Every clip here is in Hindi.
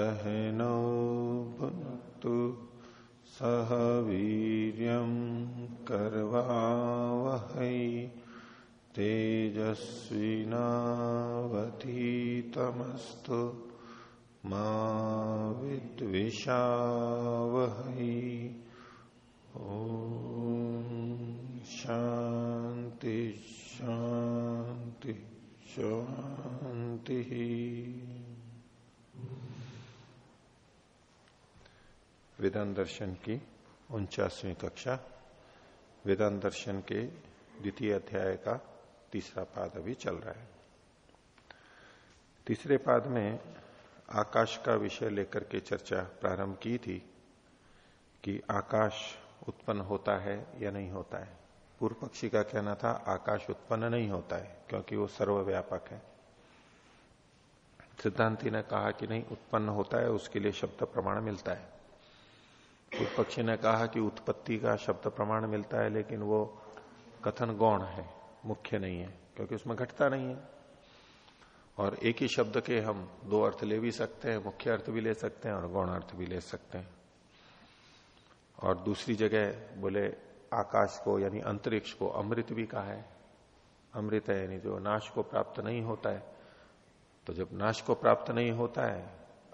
सहनौ सह वीर्यं कर्वावहै तेजस्विनावधीतमस्तु मा विद्विषावहै वेदांत दर्शन की उनचासवीं कक्षा, वेदांत दर्शन के द्वितीय अध्याय का तीसरा पाद अभी चल रहा है। तीसरे पाद में आकाश का विषय लेकर के चर्चा प्रारंभ की थी कि आकाश उत्पन्न होता है या नहीं होता है। पूर्व पक्षी का कहना था, आकाश उत्पन्न नहीं होता है, क्योंकि वो सर्वव्यापक है। सिद्धांति ने कहा कि नहीं, उत्पन्न होता है, उसके लिए शब्द प्रमाण मिलता है। पूर्व पक्षी ने कहा कि उत्पत्ति का शब्द प्रमाण मिलता है, लेकिन वो कथन गौण है, मुख्य नहीं है, क्योंकि उसमें घटता नहीं है। और एक ही शब्द के हम दो अर्थ ले भी सकते हैं, मुख्य अर्थ भी ले सकते हैं और गौण अर्थ भी ले सकते हैं। और दूसरी जगह बोले, आकाश को यानी अंतरिक्ष को अमृत भी कहा है। अमृत है, यानी जो नाश को प्राप्त नहीं होता है तो जब नाश को प्राप्त नहीं होता है,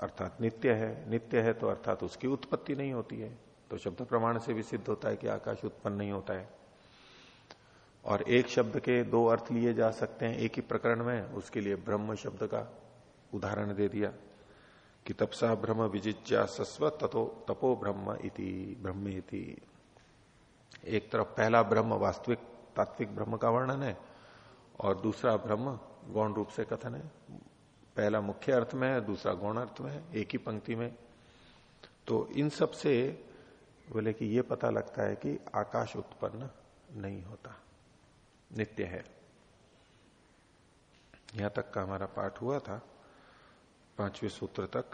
अर्थात नित्य है नित्य है तो अर्थात उसकी उत्पत्ति नहीं होती है। तो शब्द प्रमाण से भी सिद्ध होता है कि आकाश उत्पन्न नहीं होता है। और एक शब्द के दो अर्थ लिए जा सकते हैं एक ही प्रकरण में, उसके लिए ब्रह्म शब्द का उदाहरण दे दिया कि तपसा ब्रह्म विजिज्ञा सस्व तथो तपो ब्रह्म इति ब्रह्म इति एक तरफ़ पहला ब्रह्म वास्तविक, तात्विक ब्रह्म का वर्णन है, और दूसरा ब्रह्म गौण रूप से कथन है। पहला मुख्य अर्थ में है, दूसरा गौण अर्थ में है, एक ही पंक्ति में। तो इन सबसे बोले कि ये पता लगता है कि आकाश उत्पन्न नहीं होता। नित्य है। यहाँ तक का हमारा पाठ हुआ था। पाँचवें सूत्र तक।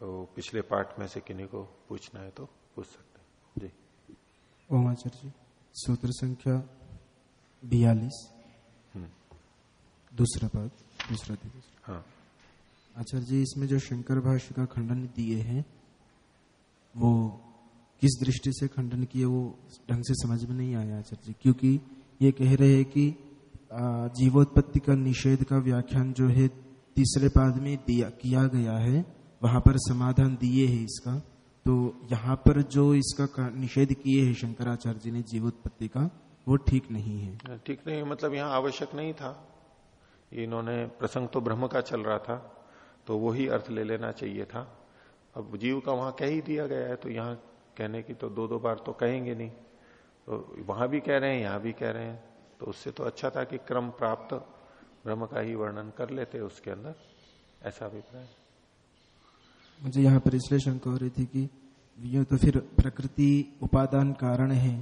तो पिछले पाठ में से किन्हीं को पूछना है तो पूछ सकते हैं। जी। ओम आचार्य जी सूत्र संख्या बयालीस। दूसरा पद दूसरा दिवस। हाँ। आचार्य जी इसमें जो शंकर भाष्य का खंडन दिए हैं वो किस दृष्टि से खंडन किए वो ढंग से समझ में नहीं आया आचार्य जी, क्योंकि ये कह रहे हैं कि जीवोत्पत्ति का निषेध का व्याख्यान जो है तीसरे पाद में दिया, किया गया है, वहाँ पर समाधान दिए है इसका। तो यहाँ पर जो इसका निषेध किए है शंकराचार्य जी ने जीवोत्पत्ति का, वो ठीक नहीं है। ठीक नहीं मतलब यहाँ आवश्यक नहीं था। इन्होंने प्रसंग तो ब्रह्म का चल रहा था तो वही अर्थ ले लेना चाहिए था। अब जीव का वहाँ कह ही दिया गया है तो यहाँ कहने की तो दो दो बार तो कहेंगे नहीं। तो वहाँ भी कह रहे हैं यहाँ भी कह रहे हैं। तो उससे तो अच्छा था कि क्रम प्राप्त ब्रह्म का ही वर्णन कर लेते उसके अंदर। ऐसा अभिप्राय मुझे यहाँ पर इसलिए शंका हो रही थी कि ये तो फिर प्रकृति उपादान कारण है।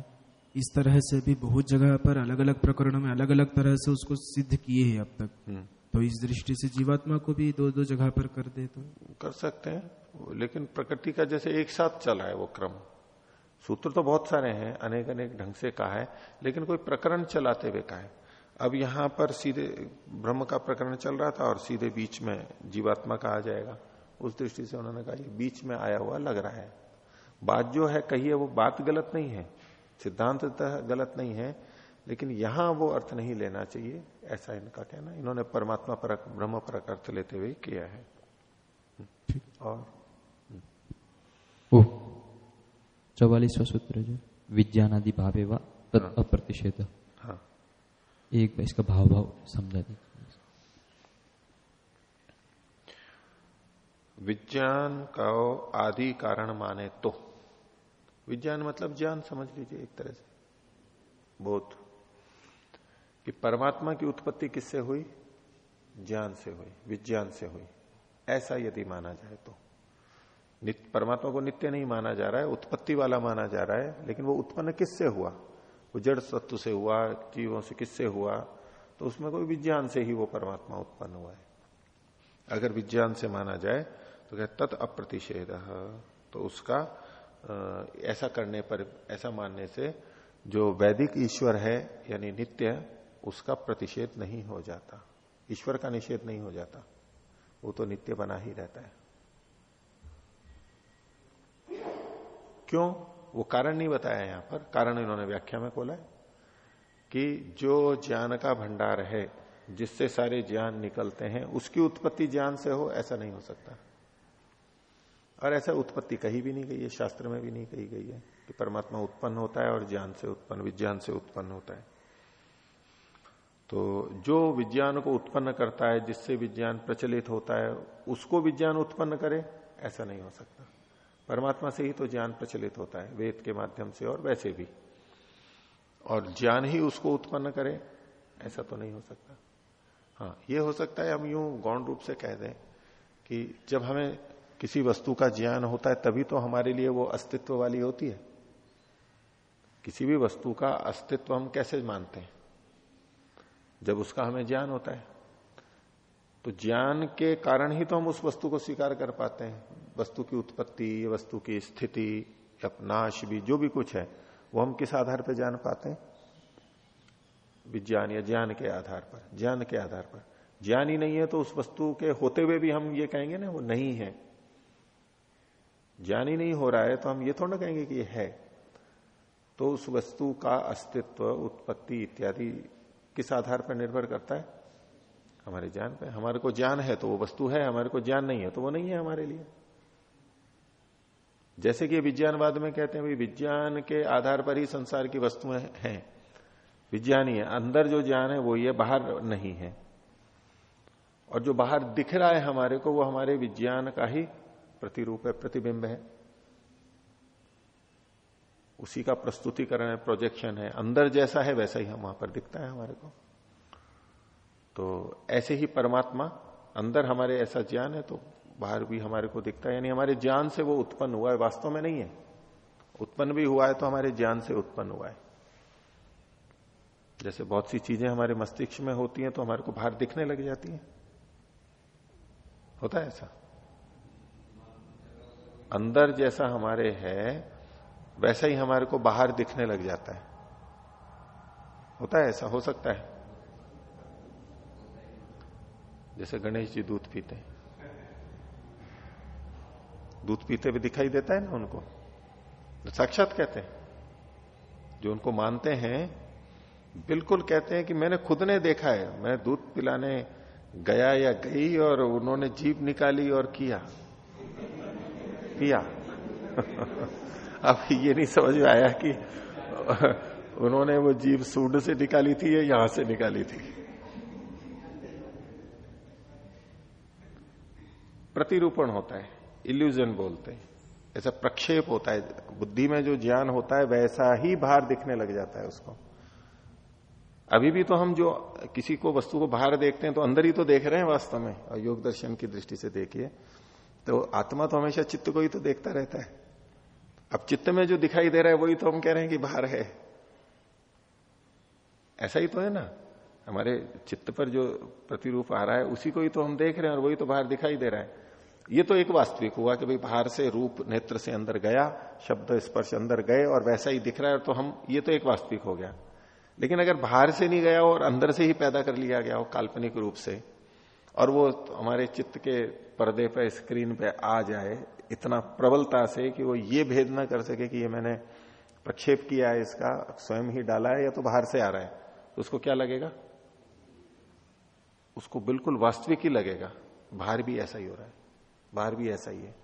इस तरह से भी बहुत जगह पर अलग अलग प्रकरणों में अलग अलग तरह से उसको सिद्ध किए हैं अब तक। हम्म। तो इस दृष्टि से जीवात्मा को भी दो दो जगह पर कर दे तो। कर सकते हैं। लेकिन प्रकृति का जैसे एक साथ चला है वो क्रम। सूत्र तो बहुत सारे हैं अनेक अनेक ढंग से कहा है लेकिन कोई प्रकरण चलाते हुए कहा है। अब यहाँ पर सीधे ब्रह्म का प्रकरण चल रहा था और सीधे बीच में जीवात्मा का आ जाएगा। उस दृष्टि से उन्होंने कहा ये बीच में आया हुआ लग रहा है। बात जो है कही है वो बात गलत नहीं है। सिद्धांततः गलत नहीं है लेकिन यहाँ वो अर्थ नहीं लेना चाहिए ऐसा इनका कहना इन्होंने परमात्मा परक ब्रह्म परक अर्थ लेते हुए किया है। और चौवालीसवा सूत्र जो विज्ञानादि भावे व तद हाँ। अप्रतिषेध। हाँ। एक इसका भाव भाव समझा दीजिए विज्ञान का आदि कारण माने तो। विज्ञान मतलब ज्ञान समझ लीजिए एक तरह से। बोध। कि परमात्मा की उत्पत्ति किससे हुई? ज्ञान से हुई विज्ञान से हुई। ऐसा यदि माना जाए तो। परमात्मा को नित्य नहीं माना जा रहा है, उत्पत्ति वाला माना जा रहा है, लेकिन वो उत्पन्न किससे हुआ? वो जड़ तत्व से हुआ, जीवों से किससे हुआ? तो उसमें कोई विज्ञान से ही वो परमात्मा उत्पन्न हुआ है। अगर विज्ञान से माना जाए तो क्या तत् अप्रतिषेध। तो उसका ऐसा करने पर, ऐसा मानने से जो वैदिक ईश्वर है, यानी नित्य, उसका प्रतिषेध नहीं हो जाता। ईश्वर का निषेध नहीं हो जाता। वो तो नित्य बना ही रहता है। क्यों? वो कारण नहीं बताया यहाँ पर। कारण इन्होंने व्याख्या में खोला है कि जो ज्ञान का भंडार है, जिससे सारे ज्ञान निकलते हैं, उसकी उत्पत्ति ज्ञान से हो, ऐसा नहीं हो सकता। और ऐसा उत्पत्ति कही भी नहीं गई है, शास्त्र में भी नहीं कही गई है कि परमात्मा उत्पन्न होता है और ज्ञान से उत्पन्न, विज्ञान से उत्पन्न होता है। तो जो विज्ञान को उत्पन्न करता है, जिससे विज्ञान प्रचलित होता है, उसको विज्ञान उत्पन्न करे, ऐसा नहीं हो सकता। परमात्मा से ही तो ज्ञान प्रचलित होता है, वेद के माध्यम से और वैसे भी। और ज्ञान ही उसको उत्पन्न करे, ऐसा तो नहीं हो सकता। हाँ ये हो सकता है हम यूँ गौण रूप से कह दें कि जब हमें किसी वस्तु का ज्ञान होता है, तभी तो हमारे लिए वो अस्तित्व वाली होती है। किसी भी वस्तु का अस्तित्व हम कैसे मानते हैं? जब उसका हमें ज्ञान होता है तो ज्ञान के कारण ही तो हम उस वस्तु को स्वीकार कर पाते हैं। वस्तु की उत्पत्ति, वस्तु की स्थिति, अपनाश भी, जो भी कुछ है, वो हम किस आधार पर जान पाते हैं? विज्ञान या ज्ञान के आधार पर, ज्ञान के आधार पर। ज्ञान ही नहीं है तो उस वस्तु के होते हुए भी हम ये कहेंगे ना, वो नहीं है। ज्ञान ही नहीं हो रहा है तो हम ये थोड़ा ना कहेंगे कि है। तो उस वस्तु का अस्तित्व, उत्पत्ति इत्यादि किस आधार पर निर्भर करता है? हमारे ज्ञान पे। हमारे को ज्ञान है तो वो वस्तु है, हमारे को ज्ञान नहीं है तो वो नहीं है हमारे लिए। जैसे कि विज्ञानवाद में कहते हैं विज्ञान के आधार पर ही संसार की वस्तुएँ हैं। विज्ञान ही है। अंदर जो ज्ञान है, वो ये बाहर नहीं है। और जो बाहर दिख रहा है हमारे को, वो हमारे विज्ञान का ही प्रतिरूप है, प्रतिबिंब है। उसी का प्रस्तुतिकरण है प्रोजेक्शन है। अंदर जैसा है, वैसा ही हम वहाँ पर दिखता है हमारे को। तो ऐसे ही परमात्मा, अंदर हमारे ऐसा ज्ञान है तो बाहर भी हमारे को दिखता है। यानी हमारे ज्ञान से वो उत्पन्न हुआ है, वास्तव में नहीं है। उत्पन्न भी हुआ है तो हमारे ज्ञान से उत्पन्न हुआ है। जैसे बहुत सी चीज़ें हमारे मस्तिष्क में होती हैं तो हमारे को बाहर दिखने लग जाती हैं। होता है ऐसा? अंदर जैसा हमारे है, वैसा ही हमारे को बाहर दिखने लग जाता है। होता है ऐसा? हो सकता है। जैसे गणेश जी दूध पीते दूध पीते भी दिखाई देता है ना उनको? साक्षात कहते हैं। जो उनको मानते हैं, बिल्कुल कहते हैं कि मैंने खुद ने देखा है। मैं दूध पिलाने गया या गई और उन्होंने जीप निकाली और किया। पिया अब ये नहीं समझ में आया कि उन्होंने वो जीव सूड से निकाली थी या यहाँ से निकाली थी। प्रतिरूपण होता है। इल्यूजन बोलते हैं। ऐसा प्रक्षेप होता है। बुद्धि में जो ज्ञान होता है, वैसा ही बाहर दिखने लग जाता है उसको। अभी भी तो हम जो किसी को वस्तु को बाहर देखते हैं तो अंदर ही तो देख रहे हैं वास्तव में, और योग दर्शन की दृष्टि से देखिए तो आत्मा तो हमेशा चित्त को ही तो देखता रहता है। अब चित्त में जो दिखाई दे रहा है, वही तो हम कह रहे हैं कि बाहर है। ऐसा ही तो है ना? हमारे चित्त पर जो प्रतिरूप आ रहा है, उसी को ही तो हम देख रहे हैं, और वही तो बाहर दिखाई दे रहा है। ये तो एक वास्तविक हुआ कि भाई बाहर से रूप नेत्र से अंदर गया, शब्द स्पर्श अंदर गए और वैसा ही दिख रहा है तो हम, ये तो एक वास्तविक हो गया। लेकिन अगर बाहर से नहीं गया और अंदर से ही पैदा कर लिया गया हो काल्पनिक रूप से, और वो हमारे चित्त के पर्दे पर स्क्रीन पे आ जाए, इतना प्रबलता से कि वो ये भेद ना कर सके कि ये मैंने प्रक्षेप किया है इसका, स्वयं ही डाला है या तो बाहर से आ रहा है तो उसको क्या लगेगा? उसको बिल्कुल वास्तविक ही लगेगा, बाहर भी ऐसा ही हो रहा है। बाहर भी ऐसा ही है।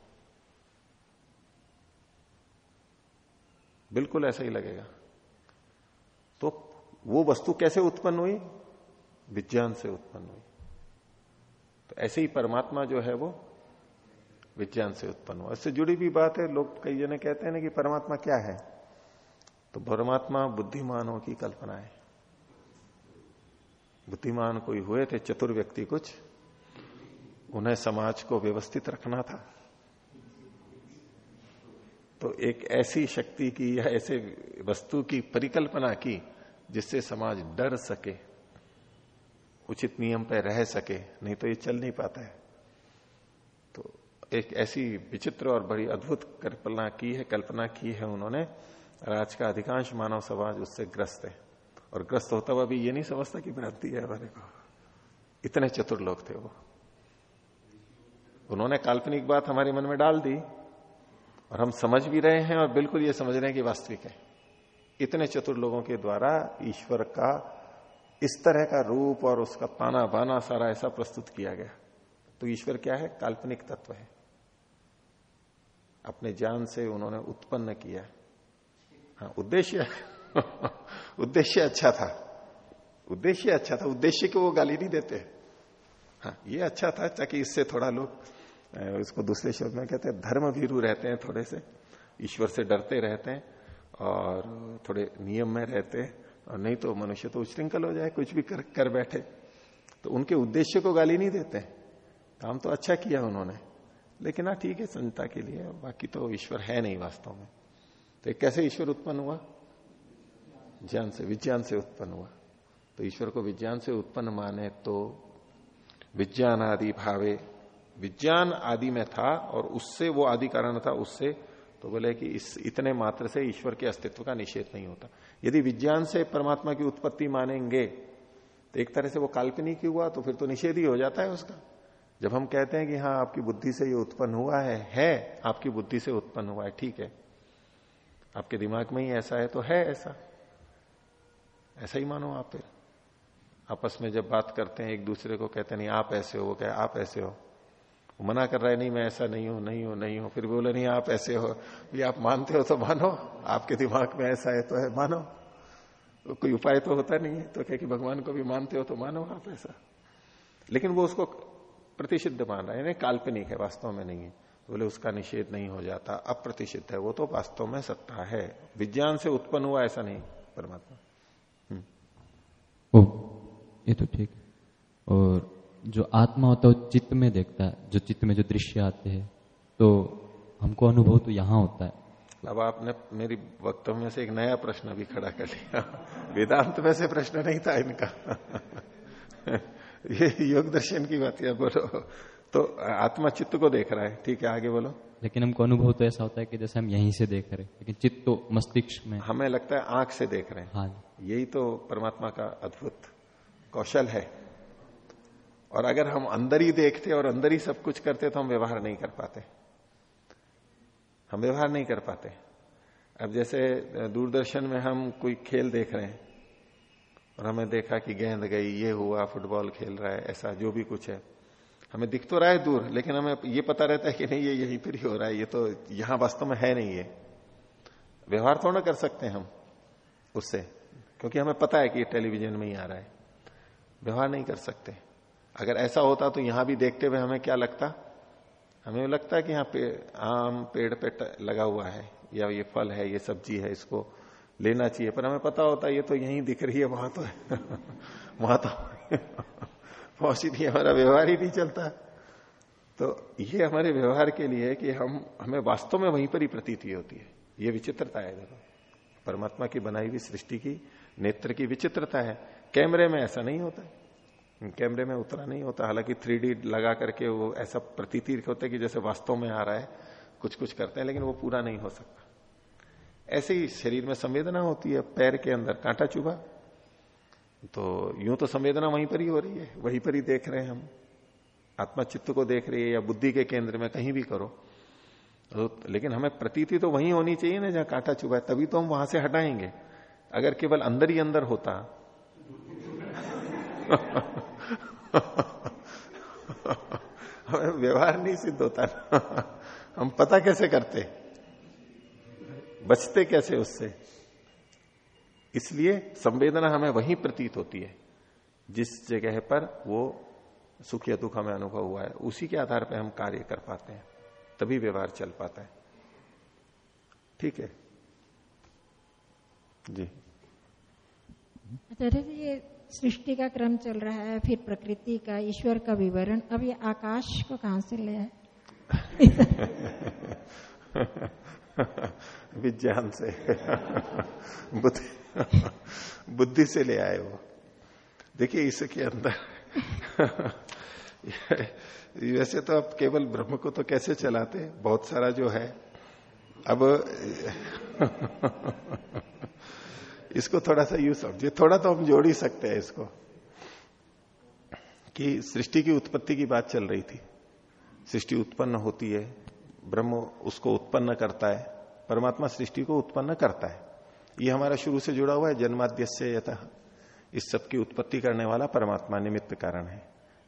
बिल्कुल ऐसा ही लगेगा। तो वो वस्तु कैसे उत्पन्न हुई? विज्ञान से उत्पन्न हुई। तो ऐसे ही परमात्मा जो है वो विज्ञान से उत्पन्न हुआ। इससे जुड़ी भी बात है, लोग कई जने कहते हैं ना कि परमात्मा क्या है? तो परमात्मा बुद्धिमानों की कल्पना है। बुद्धिमान कोई हुए थे, चतुर व्यक्ति कुछ उन्हें समाज को व्यवस्थित रखना था। तो एक ऐसी शक्ति की या ऐसे वस्तु की परिकल्पना की जिससे समाज डर सके, उचित नियम पर रह सके, नहीं तो ये चल नहीं पाता है। तो एक ऐसी विचित्र और बड़ी अद्भुत कल्पना की है, कल्पना की है उन्होंने आज का अधिकांश मानव समाज उससे ग्रस्त है। और ग्रस्त होता हुआ भी ये नहीं समझता कि भ्रांति है हमारे को। इतने चतुर लोग थे वो। उन्होंने काल्पनिक बात हमारे मन में डाल दी और हम समझ भी रहे हैं और बिल्कुल ये समझ रहे हैं कि वास्तविक है। इतने चतुर लोगों के द्वारा ईश्वर का इस तरह का रूप और उसका ताना बाना सारा ऐसा प्रस्तुत किया गया। तो ईश्वर क्या है? काल्पनिक तत्व है। अपने ज्ञान से उन्होंने उत्पन्न किया। हाँ उद्देश्य उद्देश्य अच्छा था। उद्देश्य अच्छा था। उद्देश्य को वो गाली नहीं देते। हाँ ये अच्छा था ताकि इससे थोड़ा लोग इसको दूसरे शब्द में कहते हैं धर्म भीरू रहते हैं थोड़े से ईश्वर से डरते रहते हैं और थोड़े नियम में रहते हैं और नहीं तो मनुष्य तो उच्छृंखल हो जाए कुछ भी कर, कर बैठे। तो उनके उद्देश्य को गाली नहीं देते। काम तो अच्छा किया उन्होंने लेकिन हाँ ठीक है संता के लिए बाकी तो ईश्वर है नहीं वास्तव में। तो कैसे ईश्वर उत्पन्न हुआ? ज्ञान से विज्ञान से उत्पन्न हुआ। तो ईश्वर को विज्ञान से उत्पन्न माने तो विज्ञान आदि भावे विज्ञान आदि में था और उससे वो आदि कारण था उससे तो बोले कि इस, इतने मात्र से ईश्वर के अस्तित्व का निषेध नहीं होता। यदि विज्ञान से परमात्मा की उत्पत्ति मानेंगे तो एक तरह से वो काल्पनिक ही हुआ तो फिर तो निषेध ही हो जाता है उसका। जब हम कहते हैं कि हाँ आपकी बुद्धि से ये उत्पन्न हुआ है है, आपकी बुद्धि से उत्पन्न हुआ है, ठीक है। आपके दिमाग में ही ऐसा है तो है ऐसा। ऐसा ही मानो आप फिर। आपस में जब बात करते हैं, एक दूसरे को कहते नहीं, आप ऐसे हो, वो कहे, आप ऐसे हो। मना कर रहा है, नहीं, मैं ऐसा नहीं हूँ नहीं हूँ नहीं हूँ। फिर बोले, नहीं, आप ऐसे हो, ये आप मानते हो तो मानो, आपके दिमाग में ऐसा है तो है, मानो। तो कोई उपाय तो होता नहीं है तो क्या कि भगवान को भी मानते हो तो मानो आप ऐसा। लेकिन वो उसको प्रतिषिद्ध मान रहा है काल्पनिक है, वास्तव में नहीं है। बोले, उसका निषेध नहीं हो जाता अप्रतिषिद्ध है, वो तो वास्तव में सत्ता है। विज्ञान से उत्पन्न हुआ ऐसा नहीं, परमात्मा। ओ ये तो ठीक और जो आत्मा होता है वो चित्त में देखता है जो चित्त में जो दृश्य आते हैं तो हमको अनुभव तो यहाँ होता है। अब आपने मेरी वक्तव्य में से एक नया प्रश्न भी खड़ा कर लिया। वेदांत में से प्रश्न नहीं था इनका। ये योग दर्शन की बात है बोलो। तो आत्मा चित्त को देख रहा है। ठीक है आगे बोलो। लेकिन हमको अनुभव तो ऐसा होता है कि जैसे हम यहीं से देख रहे हैं लेकिन चित्त तो मस्तिष्क में। हमें लगता है आँख से देख रहे हैं। हाँ यही तो परमात्मा का अद्भुत कौशल है। और अगर हम अंदर ही देखते और अंदर ही सब कुछ करते तो हम व्यवहार नहीं कर पाते। हम व्यवहार नहीं कर पाते। अब जैसे दूरदर्शन में हम कोई खेल देख रहे हैं और हमें देखा कि गेंद गई, ये हुआ, फुटबॉल खेल रहा है, ऐसा जो भी कुछ है। हमें दिख तो रहा है दूर, लेकिन हमें ये पता रहता है कि नहीं, ये यहीं पर ही हो रहा है, ये तो यहाँ वास्तव में है नहीं ये व्यवहार थोड़ा कर सकते हैं हम उससे, क्योंकि हमें पता है कि ये टेलीविज़न में ही आ रहा है। व्यवहार नहीं कर सकते। अगर ऐसा होता तो यहाँ भी देखते हुए हमें क्या लगता? हमें लगता है कि यहाँ पे आम पेड़ पे लगा हुआ है, या ये फल है, ये सब्ज़ी है, इसको लेना चाहिए। पर हमें पता होता है, ये तो यहीं दिख रही है, वहाँ तो वहाँ तो पहुँची थी हमारा व्यवहार ही नहीं चलता। तो ये हमारे व्यवहार के लिए है कि हम, हमें वास्तव में वहीं पर ही प्रतीति होती है। ये विचित्रता है देखो परमात्मा की बनाई हुई सृष्टि की, नेत्र की विचित्रता है। कैमरे में ऐसा नहीं होता। है कैमरे में उतरा नहीं होता। हालाँकि थ्री लगा करके वो ऐसा प्रतीति होता है कि जैसे वास्तव में आ रहा है कुछ कुछ करते हैं, लेकिन वो पूरा नहीं हो सकता। ऐसे ही शरीर में संवेदना होती है पैर के अंदर, कांटा चुभा तो यूँ तो संवेदना वहीं पर ही हो रही है, वहीं पर ही देख रहे हैं हम। आत्मा चित्त को देख रही है या बुद्धि के केंद्र में कहीं भी करो। तो लेकिन हमें प्रतीति तो वहीं होनी चाहिए ना जहाँ कांटा चुभा है, तभी तो हम वहाँ से हटाएँगे। अगर केवल अंदर ही अंदर होता हमें व्यवहार नहीं सिद्ध होता ना। हम पता कैसे करते? बचते कैसे उससे? इसलिए संवेदना हमें वहीं प्रतीत होती है। जिस जगह पर वो सुख या दुख हमें अनुभव हुआ है, उसी के आधार पर हम कार्य कर पाते हैं। तभी व्यवहार चल पाता है। ठीक है? जी। जी ये सृष्टि का क्रम चल रहा है, फिर प्रकृति का, ईश्वर का विवरण। अब ये आकाश को कहाँ से ले आए? विज्ञान से। बुद्धि बुद्धि से ले आए वो। देखिए इसके अंदर। वैसे तो अब केवल ब्रह्म को तो कैसे चलाते? बहुत सारा जो है। अब इसको थोड़ा सा यू समझिए थोड़ा तो हम जोड़ ही सकते हैं इसको, कि सृष्टि की उत्पत्ति की बात चल रही थी। सृष्टि उत्पन्न होती है, ब्रह्म उसको उत्पन्न करता है, परमात्मा सृष्टि को उत्पन्न करता है। ये हमारा शुरू से जुड़ा हुआ है जन्माद्य से यथ इस सब की उत्पत्ति करने वाला परमात्मा निमित्त कारण है।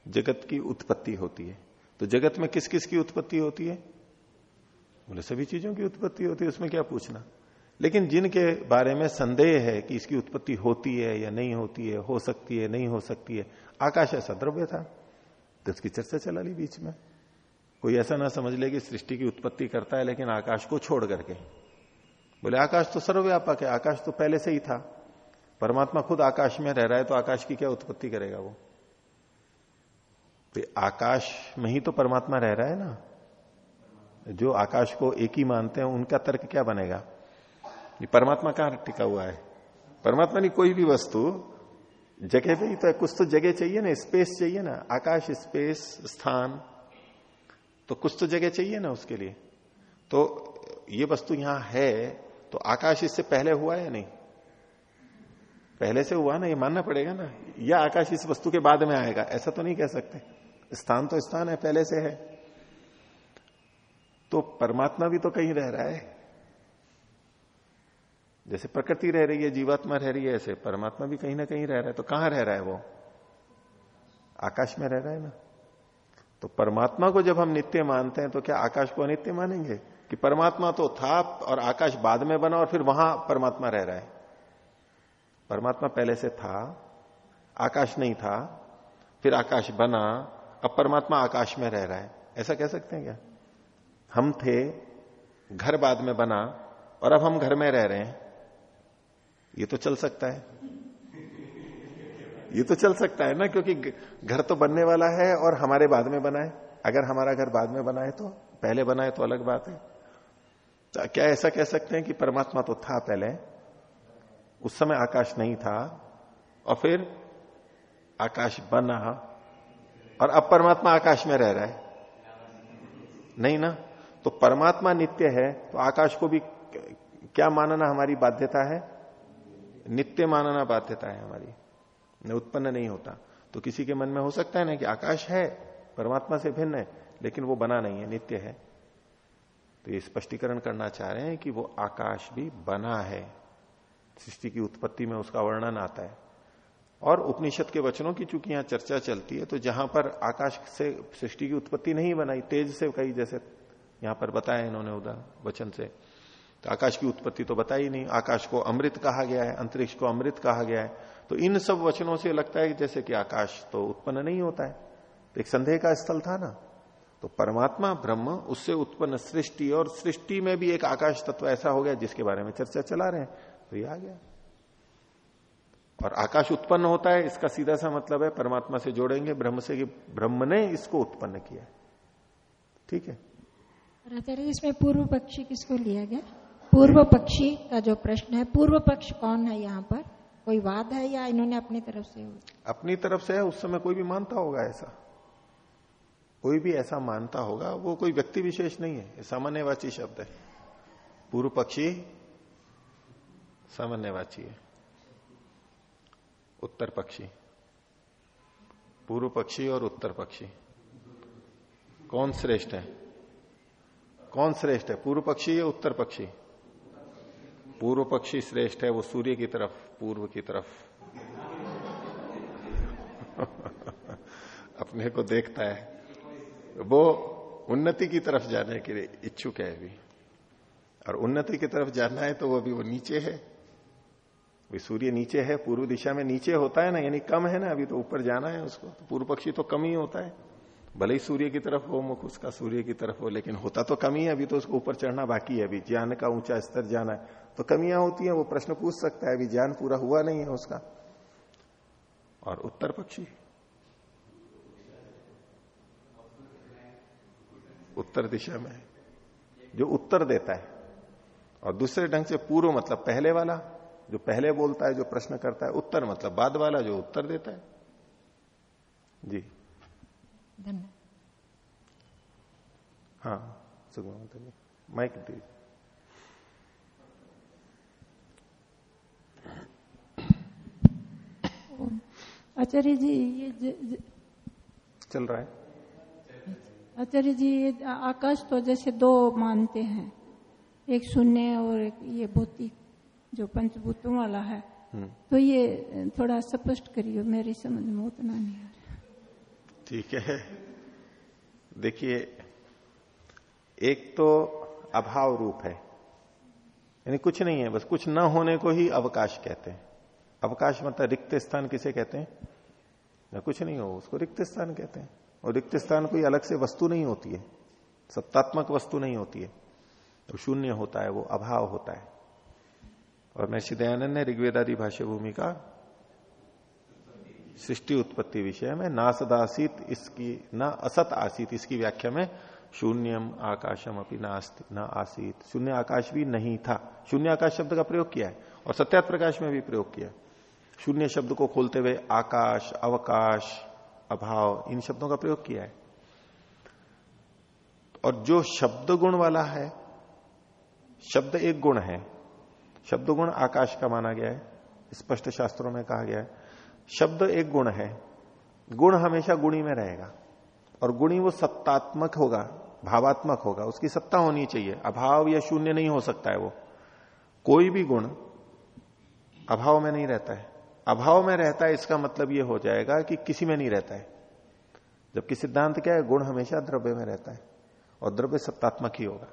जगत की उत्पत्ति होती है। तो जगत में किस किस की उत्पत्ति होती है? बोले, सभी चीज़ों की उत्पत्ति होती है, उसमें क्या पूछना? लेकिन जिनके बारे में संदेह है कि इसकी उत्पत्ति होती है या नहीं होती है, हो सकती है, नहीं हो सकती है, आकाश ऐसा द्रव्य था। तो उसकी चर्चा चला ली बीच में। कोई ऐसा ना समझ ले कि सृष्टि की उत्पत्ति करता है, लेकिन आकाश को छोड़ करके। बोले, आकाश तो सर्वव्यापक है, आकाश तो पहले से ही था। परमात्मा खुद आकाश में रह रहा है तो आकाश की क्या उत्पत्ति करेगा वो? तो आकाश में ही तो परमात्मा रह रहा है ना। जो आकाश को एक ही मानते हैं, उनका तर्क क्या बनेगा? ये परमात्मा कहाँ टिका हुआ है? परमात्मा नहीं, कोई भी वस्तु, जगह पे ही तो है, कुछ तो जगह चाहिए ना स्पेस चाहिए ना, आकाश स्पेस स्थान। तो कुछ तो जगह चाहिए ना उसके लिए। तो ये वस्तु यहाँ है तो आकाश इससे पहले हुआ या नहीं? पहले से हुआ ना, ये मानना पड़ेगा ना। या आकाश इस वस्तु के बाद में आएगा, ऐसा तो नहीं कह सकते। स्थान तो स्थान है, पहले से है। तो परमात्मा भी तो कहीं रह रहा है। जैसे प्रकृति रह रही है, जीवात्मा रह रही है, ऐसे परमात्मा भी कहीं ना कहीं रह रहा है। तो कहाँ रह रहा है वो? आकाश में रह रहा है ना? तो परमात्मा को जब हम नित्य मानते हैं तो क्या आकाश को अनित्य मानेंगे? कि परमात्मा तो था और आकाश बाद में बना और फिर वहाँ परमात्मा रह रहा है। परमात्मा पहले से था, आकाश नहीं था, फिर आकाश बना, अब परमात्मा आकाश में रह रहा है। ऐसा कह सकते हैं क्या? हम थे, घर बाद में बना, और अब हम घर में रह रहे हैं। ये तो चल सकता है। ये तो चल सकता है ना, क्योंकि घर तो बनने वाला है और हमारे बाद में बना है। अगर हमारा घर बाद में बना है तो पहले बना है तो अलग बात है। तो क्या ऐसा कह सकते हैं कि परमात्मा तो था पहले? उस समय आकाश नहीं था, और फिर आकाश बना, और अब परमात्मा आकाश में रह रहा है। नहीं ना? तो परमात्मा नित्य है तो आकाश को भी क्या मानना हमारी बाध्यता है? नित्य मानना बाध्यता है हमारी। उत्पन्न नहीं होता। तो किसी के मन में हो सकता है ना कि आकाश है, परमात्मा से भिन्न है, लेकिन वो बना नहीं है, नित्य है। तो ये स्पष्टीकरण करना चाह रहे हैं कि वो आकाश भी बना है। सृष्टि की उत्पत्ति में उसका वर्णन आता है। और उपनिषद के वचनों की चूँकि यहाँ चर्चा चलती है तो जहाँ पर आकाश से सृष्टि की उत्पत्ति नहीं बनाई, तेज से कही, जैसे यहाँ पर बताया इन्होंने उदाहरण वचन से। तो आकाश की उत्पत्ति तो बताई नहीं। आकाश को अमृत कहा गया है, अंतरिक्ष को अमृत कहा गया है। तो इन सब वचनों से लगता है कि जैसे कि आकाश तो उत्पन्न नहीं होता है। तो एक संदेह का स्थल था ना। तो परमात्मा, ब्रह्म, उससे उत्पन्न सृष्टि और सृष्टि में भी एक आकाश तत्व ऐसा हो गया जिसके बारे में चर्चा चला रहे हैं। तो ये आ गया। और आकाश उत्पन्न होता है, इसका सीधा सा मतलब है परमात्मा से जोड़ेंगे, ब्रह्म से कि ब्रह्म ने इसको उत्पन्न किया ठीक है? इसमें पूर्व पक्षी किसको लिया गया? पूर्व पक्षी का जो प्रश्न है, पूर्व पक्ष कौन है यहाँ पर? कोई वाद है या इन्होंने अपनी तरफ़ से अपनी तरफ़ से है, उस समय कोई भी मानता होगा ऐसा। कोई भी ऐसा मानता होगा, वो कोई व्यक्ति विशेष नहीं है सामान्यवाची शब्द है। पूर्व पक्षी सामान्यवाची है। उत्तर पक्षी। पूर्व पक्षी और उत्तर पक्षी। कौन श्रेष्ठ है? कौन श्रेष्ठ है, पूर्व पक्षी या उत्तर पक्षी? पूर्व पक्षी श्रेष्ठ है, वो सूर्य की तरफ़, पूर्व की तरफ़। अपने को देखता है। वो उन्नति की तरफ़ जाने के लिए इच्छुक है अभी। और उन्नति की तरफ़ जाना है तो वो अभी वो नीचे है। भी सूर्य नीचे है, पूर्व दिशा में नीचे होता है ना, यानी कम है ना, अभी तो ऊपर जाना है उसको। तो पूर्व पक्षी तो कम ही होता है। भले ही सूर्य की तरफ़ हो, मुख उसका सूर्य की तरफ़ हो, लेकिन होता तो कम ही है, अभी तो उसको ऊपर चढ़ना बाकी है। अभी ज्ञान का ऊँचा स्तर जाना है। तो कमियाँ होती हैं वो प्रश्न पूछ सकता है अभी ज्ञान पूरा हुआ नहीं है उसका। और उत्तर पक्षी? उत्तर दिशा में जो उत्तर देता है। और दूसरे ढंग से पूर्व मतलब पहले वाला जो पहले बोलता है जो प्रश्न करता है उत्तर मतलब बाद वाला जो उत्तर देता है। जी। धन्यवाद। हाँ सुगमा माइक दीजिए। आचार्य जी ये ज, ज, चल रहा है। आचार्य जी ये आकाश तो जैसे दो मानते हैं। एक शून्य और एक ये भौतिक जो पंचभूतों वाला है। हम्म। तो ये थोड़ा स्पष्ट करिए मेरी समझ में उतना नहीं आ रहा। ठीक है। देखिए एक तो अभाव रूप है। यानी कुछ नहीं है बस कुछ न होने को ही अवकाश कहते हैं। अवकाश मतलब रिक्त स्थान किसे कहते हैं? कुछ नहीं हो, उसको रिक्त स्थान कहते हैं। और रिक्त स्थान कोई अलग से वस्तु नहीं होती है। सत्तात्मक वस्तु नहीं होती है। तो शून्य होता है, वो अभाव होता है। और महर्षि दयानंद ने ऋग्वेदादि भाष्य भूमि का सृष्टि उत्पत्ति विषय में, ना सदासित इसकी, ना असत आसित, इसकी व्याख्या में शून्यम आकाशम अपनी ना ना आसित। शून्य आकाश भी नहीं था। शून्य आकाश शब्द का प्रयोग किया है, और सत्यात प्रकाश में भी प्रयोग किया शून्य शब्द को खोलते हुए आकाश, अवकाश, अभाव, इन शब्दों का प्रयोग किया है। और जो शब्द गुण वाला है, शब्द एक गुण है। शब्द गुण आकाश का माना गया है, स्पष्ट शास्त्रों में कहा गया है। शब्द एक गुण है। गुण हमेशा गुणी में रहेगा। और गुणी वो सत्तात्मक होगा, भावात्मक होगा। उसकी सत्ता होनी चाहिए। अभाव या शून्य नहीं हो सकता है वो। कोई भी गुण अभाव में नहीं रहता है। अभाव में रहता है, इसका मतलब यह हो जाएगा कि किसी में नहीं रहता है। जबकि सिद्धांत क्या है, गुण हमेशा द्रव्य में रहता है, और द्रव्य सत्तात्मक ही होगा।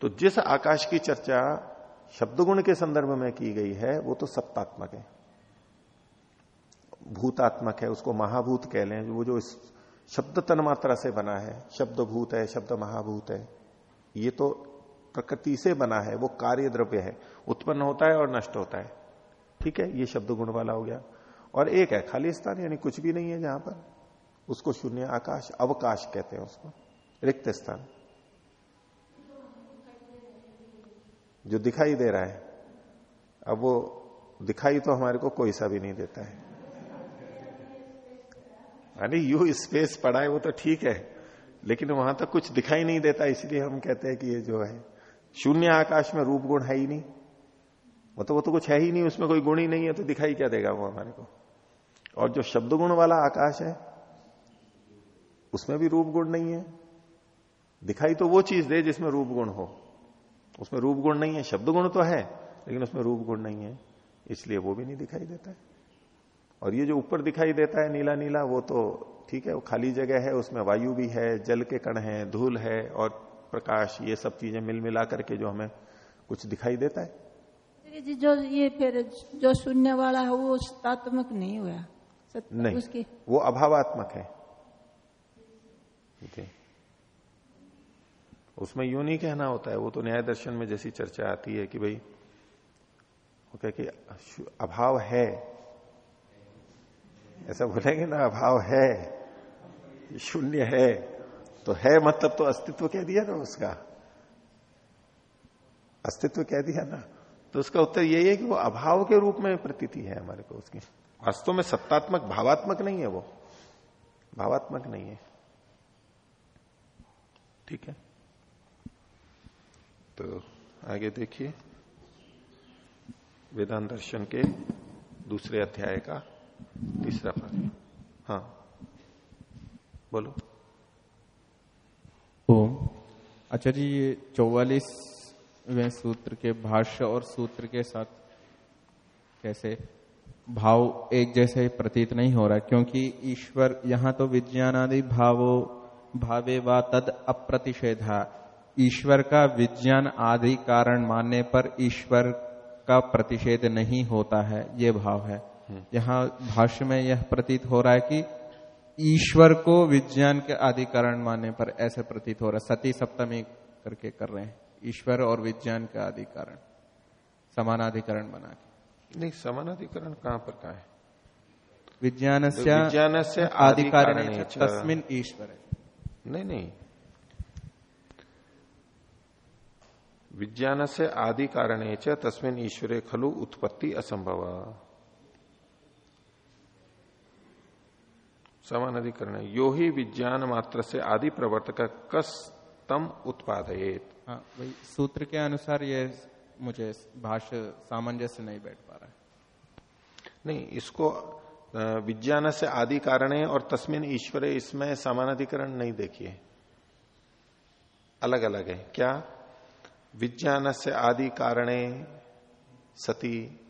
तो जिस आकाश की चर्चा शब्द गुण के संदर्भ में की गई है, वो तो सत्तात्मक है। भूतात्मक है, उसको महाभूत कह लें, वो जो शब्द तन मात्रा से बना है शब्द भूत है, शब्द महाभूत है, ये तो प्रकृति से बना है, वो कार्य द्रव्य है, उत्पन्न होता है और नष्ट होता है। ठीक है, ये शब्द गुण वाला हो गया। और एक है खाली स्थान, यानी कुछ भी नहीं है जहाँ पर। उसको शून्य आकाश, अवकाश कहते हैं उसको, रिक्त स्थान। जो दिखाई दे रहा है। अब वो दिखाई तो हमारे को कोई सा भी नहीं देता है। यानी यू स्पेस पड़ा है, वो तो ठीक है। लेकिन वहाँ तक कुछ दिखाई नहीं देता, इसलिए हम कहते हैं कि ये जो है, शून्य आकाश में रूप गुण है ही नहीं। वो तो वो तो कुछ है ही नहीं, उसमें कोई गुण ही नहीं है तो दिखाई क्या देगा वो हमारे को? और जो शब्द गुण वाला आकाश है, उसमें भी रूप गुण नहीं है। दिखाई तो वो चीज़ दे जिसमें रूप गुण हो। उसमें रूप गुण नहीं है शब्द गुण तो है, लेकिन उसमें रूप गुण नहीं है। इसलिए वो भी नहीं दिखाई देता है। और ये जो ऊपर दिखाई देता है नीला नीला वो तो ठीक है, वो खाली जगह है, उसमें वायु भी है, जल के कण है, धूल है और प्रकाश, ये सब चीज़ें मिल मिला करके जो हमें कुछ दिखाई देता है। जी जो ये फिर जो शून्य वाला है वो सत्तात्मक नहीं हुआ। नहीं उसकी वो अभावात्मक है। जी उसमें यूँ नहीं कहना होता है वो तो न्याय दर्शन में जैसी चर्चा आती है कि भाई वो कह कि अभाव है। ऐसा बोलेंगे ना अभाव है शून्य है तो है मतलब तो अस्तित्व कह दिया ना उसका। अस्तित्व कह दिया ना। तो उसका उत्तर यही है कि वो अभाव के रूप में प्रतीति है हमारे को उसकी। वास्तव में सत्तात्मक, भावात्मक नहीं है वो। भावात्मक नहीं है। ठीक है? तो आगे देखिए। वेदांत दर्शन के दूसरे अध्याय का तीसरा भाग। हाँ। बोलो। ओम। अच्छा जी, ये चौवालीसवें सूत्र के भाष्य और सूत्र के साथ कैसे भाव एक जैसे प्रतीत नहीं हो रहा क्योंकि ईश्वर यहाँ तो विज्ञानादि भावो भावे व तद अप्रतिषेधा। ईश्वर का विज्ञान आदि कारण मानने पर ईश्वर का प्रतिषेध नहीं होता है ये भाव है। यहाँ भाष्य में यह प्रतीत हो रहा है कि ईश्वर को विज्ञान के आदि कारण मानने पर ऐसे प्रतीत हो रहा है। सती सप्तमी करके कर रहे हैं। ईश्वर और विज्ञान का आधिकरण समानाधिकरण बना के। नहीं समानाधिकरण कहाँ पर कहा है? विज्ञान से विज्ञान से आधिकारण आधिकारण तस्मिन ईश्वर। है नहीं नहीं। विज्ञान से आदि कारण तस्मिन ईश्वरे खलु उत्पत्ति असंभव। समान अधिकरण यो ही विज्ञान मात्र से आदि प्रवर्तक कस तम उत्पादयेत। हाँ वही सूत्र के अनुसार ये मुझे भाष्य सामंजस्य नहीं बैठ पा रहा है। नहीं, इसको विज्ञान से आदि कारणे और तस्मिन ईश्वरे इसमें समानाधिकरण नहीं देखिए। अलग अलग है। क्या? विज्ञान से आदि कारणे सती,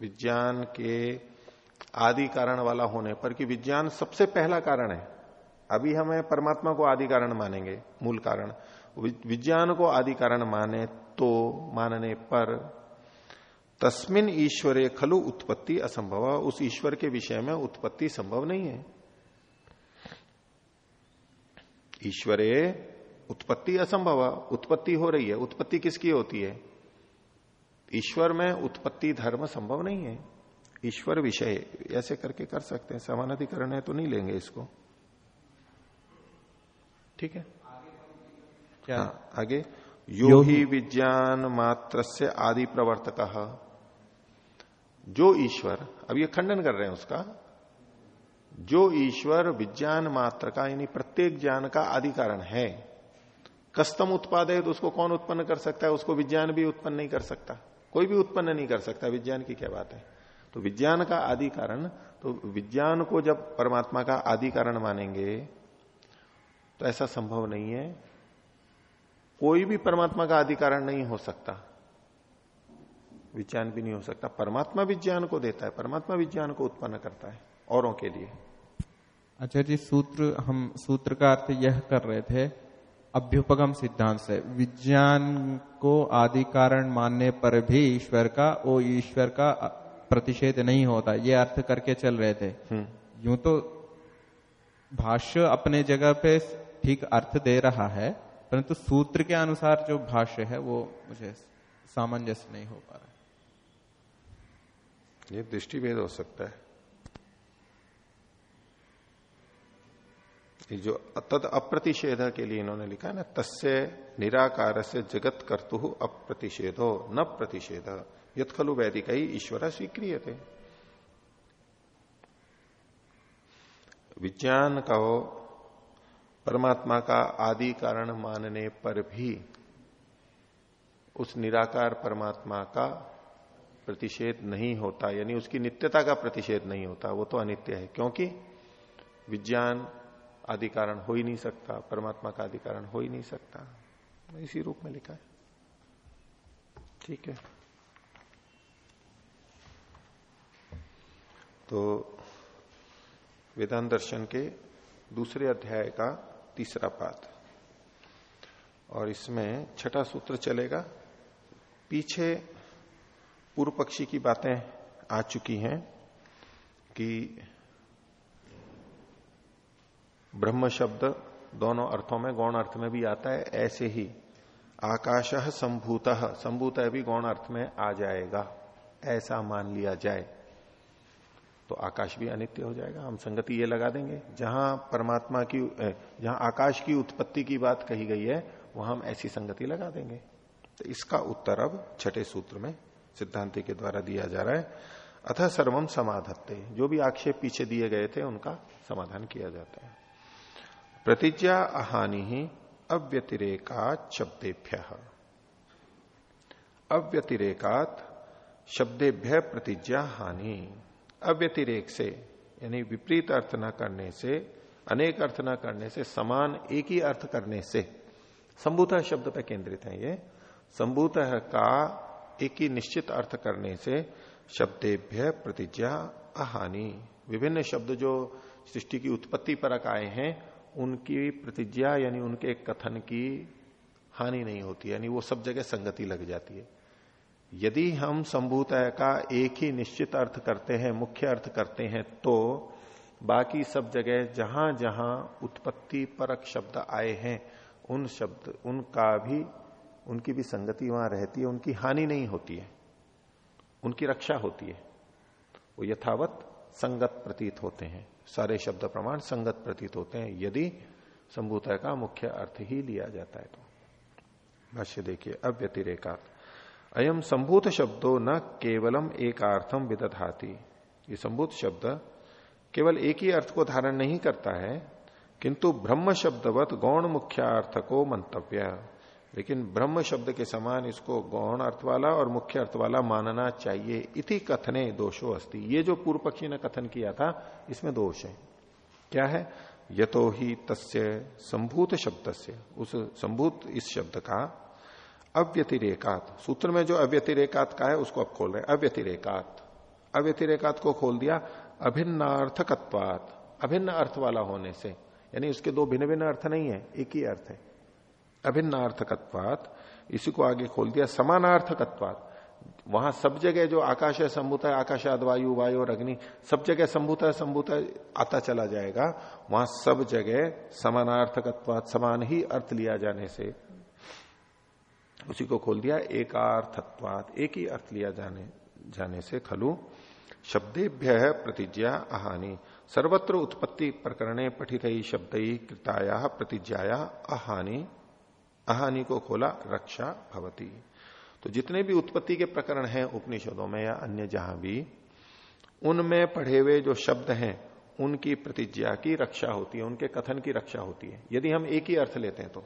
विज्ञान के आदि कारण वाला होने पर कि विज्ञान सबसे पहला कारण है। अभी हमें परमात्मा को आदि कारण मानेंगे, मूल कारण। विज्ञान को आदि कारण माने तो मानने पर तस्मिन ईश्वरे खलु उत्पत्ति असंभव, उस ईश्वर के विषय में उत्पत्ति संभव नहीं है। ईश्वरे उत्पत्ति असंभव, उत्पत्ति हो रही है, उत्पत्ति किसकी होती है? ईश्वर में उत्पत्ति धर्म संभव नहीं है। ईश्वर विषय, ऐसे करके कर सकते हैं, समानाधिकरण है तो नहीं लेंगे इसको। ठीक है? क्या? हाँ, आगे। यो ही विज्ञान मात्र से आदि प्रवर्तक जो ईश्वर अब ये खंडन कर रहे हैं उसका। जो ईश्वर विज्ञान मात्र का यानी प्रत्येक ज्ञान का आदि कारण है। कस्तम उत्पाद है तो उसको कौन उत्पन्न कर सकता है? उसको विज्ञान भी उत्पन्न नहीं कर सकता। कोई भी उत्पन्न नहीं कर सकता। विज्ञान की क्या बात है? तो विज्ञान का आदि कारण तो विज्ञान को जब परमात्मा का आदि कारण मानेंगे तो ऐसा संभव नहीं है। कोई भी परमात्मा का आदि कारण नहीं हो सकता। विज्ञान भी नहीं हो सकता। परमात्मा विज्ञान को देता है परमात्मा विज्ञान को उत्पन्न करता है औरों के लिए। अच्छा जी सूत्र हम सूत्र का अर्थ यह कर रहे थे अभ्युपगम सिद्धांत से विज्ञान को आदि कारण मानने पर भी ईश्वर का वो ईश्वर का प्रतिषेध नहीं होता। ये अर्थ करके चल रहे थे। हम्म। यूँ तो भाष्य अपने जगह पे ठीक अर्थ दे रहा है परंतु सूत्र के अनुसार जो भाष्य है, वो मुझे सामंजस्य नहीं हो पा रहा ये दृष्टिभेद हो सकता है। ये जो तद अप्रतिषेध के लिए इन्होंने लिखा है ना, तस्य निराकार से जगत कर्तु अप्रतिषेधो, न प्रतिषेध। यथ खलु वैदिक ही ईश्वर स्वीक्रिय थे विज्ञान का परमात्मा का आदि कारण मानने पर भी उस निराकार परमात्मा का प्रतिषेध नहीं होता, यानी उसकी नित्यता का प्रतिषेध नहीं होता, वो तो अनित्य है, क्योंकि विज्ञान आदि कारण हो ही नहीं सकता, परमात्मा का आदि कारण हो ही नहीं सकता। इसी रूप में लिखा है। ठीक है। तो वेदांत दर्शन के दूसरे अध्याय का तीसरा पाठ और इसमें छठा सूत्र चलेगा, पीछे पूर्व पक्षी की बातें आ चुकी हैं कि ब्रह्म शब्द दोनों अर्थों में, गौण अर्थ में भी आता है, ऐसे ही आकाश संभूत संभूत भी गौण अर्थ में आ जाएगा, ऐसा मान लिया जाए। तो आकाश भी अनित्य हो जाएगा। हम संगति ये लगा देंगे। जहाँ परमात्मा की जहाँ आकाश की उत्पत्ति की बात कही गई है, वहाँ हम ऐसी संगति लगा देंगे। तो इसका उत्तर अब छठे सूत्र में सिद्धांति के द्वारा दिया जा रहा है। अथ सर्वम समाधत्ते। जो भी आक्षेप पीछे दिए गए थे, उनका समाधान किया जाता है। प्रतिज्ञा हानि ही अव्यतिरेकात शब्देभ्य। अव्यतिरेकात शब्देभ्य प्रतिज्ञा हानि। अव्यतिरेक से, यानी विपरीत अर्थ न करने से, अनेक अर्थ न करने से, समान एक ही अर्थ करने से, संभूत शब्द पर केंद्रित है ये। संभूत का एक ही निश्चित अर्थ करने से, शब्देभ्य प्रतिज्ञा अहानि। विभिन्न शब्द जो सृष्टि की उत्पत्ति परक आए हैं, उनकी प्रतिज्ञा, यानी उनके कथन की हानि नहीं होती, यानी वो सब जगह संगति लग जाती है। यदि हम संभूत का एक ही निश्चित अर्थ करते हैं, मुख्य अर्थ करते हैं तो बाकी सब जगह जहाँ जहाँ उत्पत्ति परक शब्द आए हैं, उन शब्द, उनका भी, उनकी भी संगति वहाँ रहती है, उनकी हानि नहीं होती है, उनकी रक्षा होती है। वो यथावत संगत प्रतीत होते हैं। सारे शब्द प्रमाण संगत प्रतीत होते हैं, यदि संभूत का मुख्य अर्थ ही लिया जाता है तो। भाष्य देखिए अव्यतिरेका अयम संभूत शब्दों न केवलम एक अर्थम विदधाती। ये संभूत शब्द केवल एक ही अर्थ को धारण नहीं करता है, किंतु ब्रह्म शब्दवत गौण मुख्य अर्थ को मंतव्य। लेकिन ब्रह्म शब्द के समान इसको गौण अर्थ वाला और मुख्य अर्थ वाला मानना चाहिए। इति कथने दोषो अस्ति। ये जो पूर्व पक्षी ने कथन किया था, इसमें दोष है। क्या है? यतो ही तस्य संभूत शब्द से उस संभूत इस शब्द का अव्यतिरेकात। सूत्र में जो अव्यतिरेकात का है, उसको अब खोल रहे अव्यतिरेकात। अव्यतिरेकात को खोल दिया, अभिन्नार्थकत्वात। अभिन्न अर्थ वाला होने से, यानी उसके दो भिन्न भिन्न अर्थ नहीं है, एक ही अर्थ है। अभिन्नार्थकत्वात, इसी को आगे खोल दिया, समानार्थकत्वात। वहाँ सब जगह जो आकाश है, संभूत है आकाशाद वायु वायु और अग्नि, सब जगह संभूत है संभूत है, आता चला जाएगा। वहाँ सब जगह समानार्थकत्वात, समान ही अर्थ लिया जाने से उसी को खोल दिया, एकार्थत्वात, एक ही अर्थ लिया जाने जाने से खलु। शब्देभ्य प्रतिज्ञा अहानी। सर्वत्र उत्पत्ति प्रकरणे पठित ही शब्द कृताया प्रतिज्ञाया अहानी। अहानी को खोला, रक्षा भवती। तो जितने भी उत्पत्ति के प्रकरण हैं उपनिषदों में या अन्य जहाँ भी, उनमें पढ़े हुए जो शब्द हैं, उनकी प्रतिज्ञा की रक्षा होती है, उनके कथन की रक्षा होती है। यदि हम एक ही अर्थ लेते हैं तो।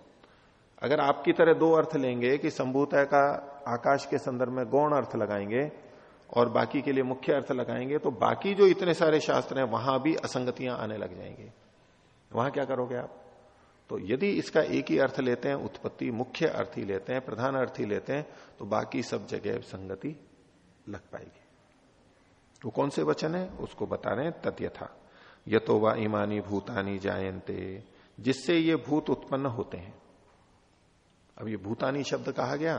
अगर आपकी तरह दो अर्थ लेंगे कि संभूत का आकाश के संदर्भ में गौण अर्थ लगाएँगे और बाकी के लिए मुख्य अर्थ लगाएँगे तो बाकी जो इतने सारे शास्त्र हैं, वहाँ भी असंगतियाँ आने लग जाएँगे। वहाँ क्या करोगे आप? तो यदि इसका एक ही अर्थ लेते हैं, उत्पत्ति, मुख्य अर्थ ही लेते हैं, प्रधान अर्थ ही लेते हैं तो बाकी सब जगह संगति लग पाएगी। वो कौन से वचन है? उसको बता रहे हैं तथ्यथा यतो व ईमानी भूतानी जायंते जिससे ये भूत उत्पन्न होते हैं। अब ये भूतानी शब्द कहा गया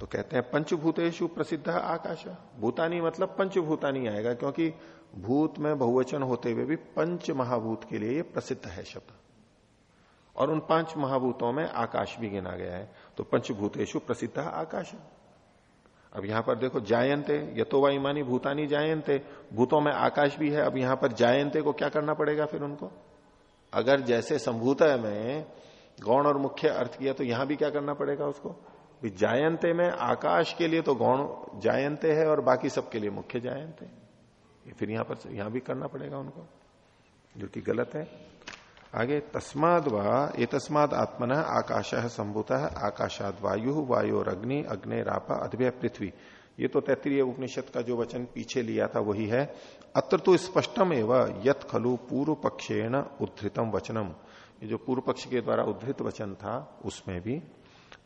तो कहते हैं पंचभूतेशु प्रसिद्ध आकाश। भूतानी मतलब पंचभूतानी आएगा, क्योंकि भूत में बहुवचन होते हुए भी पंच महाभूत के लिए ये प्रसिद्ध है शब्द। और उन पाँच महाभूतों में आकाश भी गिना गया है तो पंचभूतेशु प्रसिद्ध आकाश। अब यहाँ पर देखो जायंते यतो वाईमानी भूतानी जायंते भूतों में आकाश भी है, अब यहाँ पर जायंते को क्या करना पड़ेगा फिर उनको? अगर जैसे संभूत में गौण और मुख्य अर्थ किया तो यहाँ भी क्या करना पड़ेगा उसको? जायंते में आकाश के लिए तो गौण जायंते है और बाकी सबके लिए मुख्य जायंते फिर यहाँ पर यहाँ भी करना पड़ेगा उनको, जो कि गलत है। आगे, तस्माद ये तस्माद आत्मन आकाश है संभूत, आकाशाद वायु वायु अग्नि अग्नि रापा, अद्वय पृथ्वी। ये तो तैतरीय उपनिषद का जो वचन पीछे लिया था, वही है। अत्र तो स्पष्टम एवं यथ खलु पूर्व पक्षेण उद्धृतम वचनम। ये जो पूर्व पक्ष के द्वारा उद्धृत वचन था, उसमें भी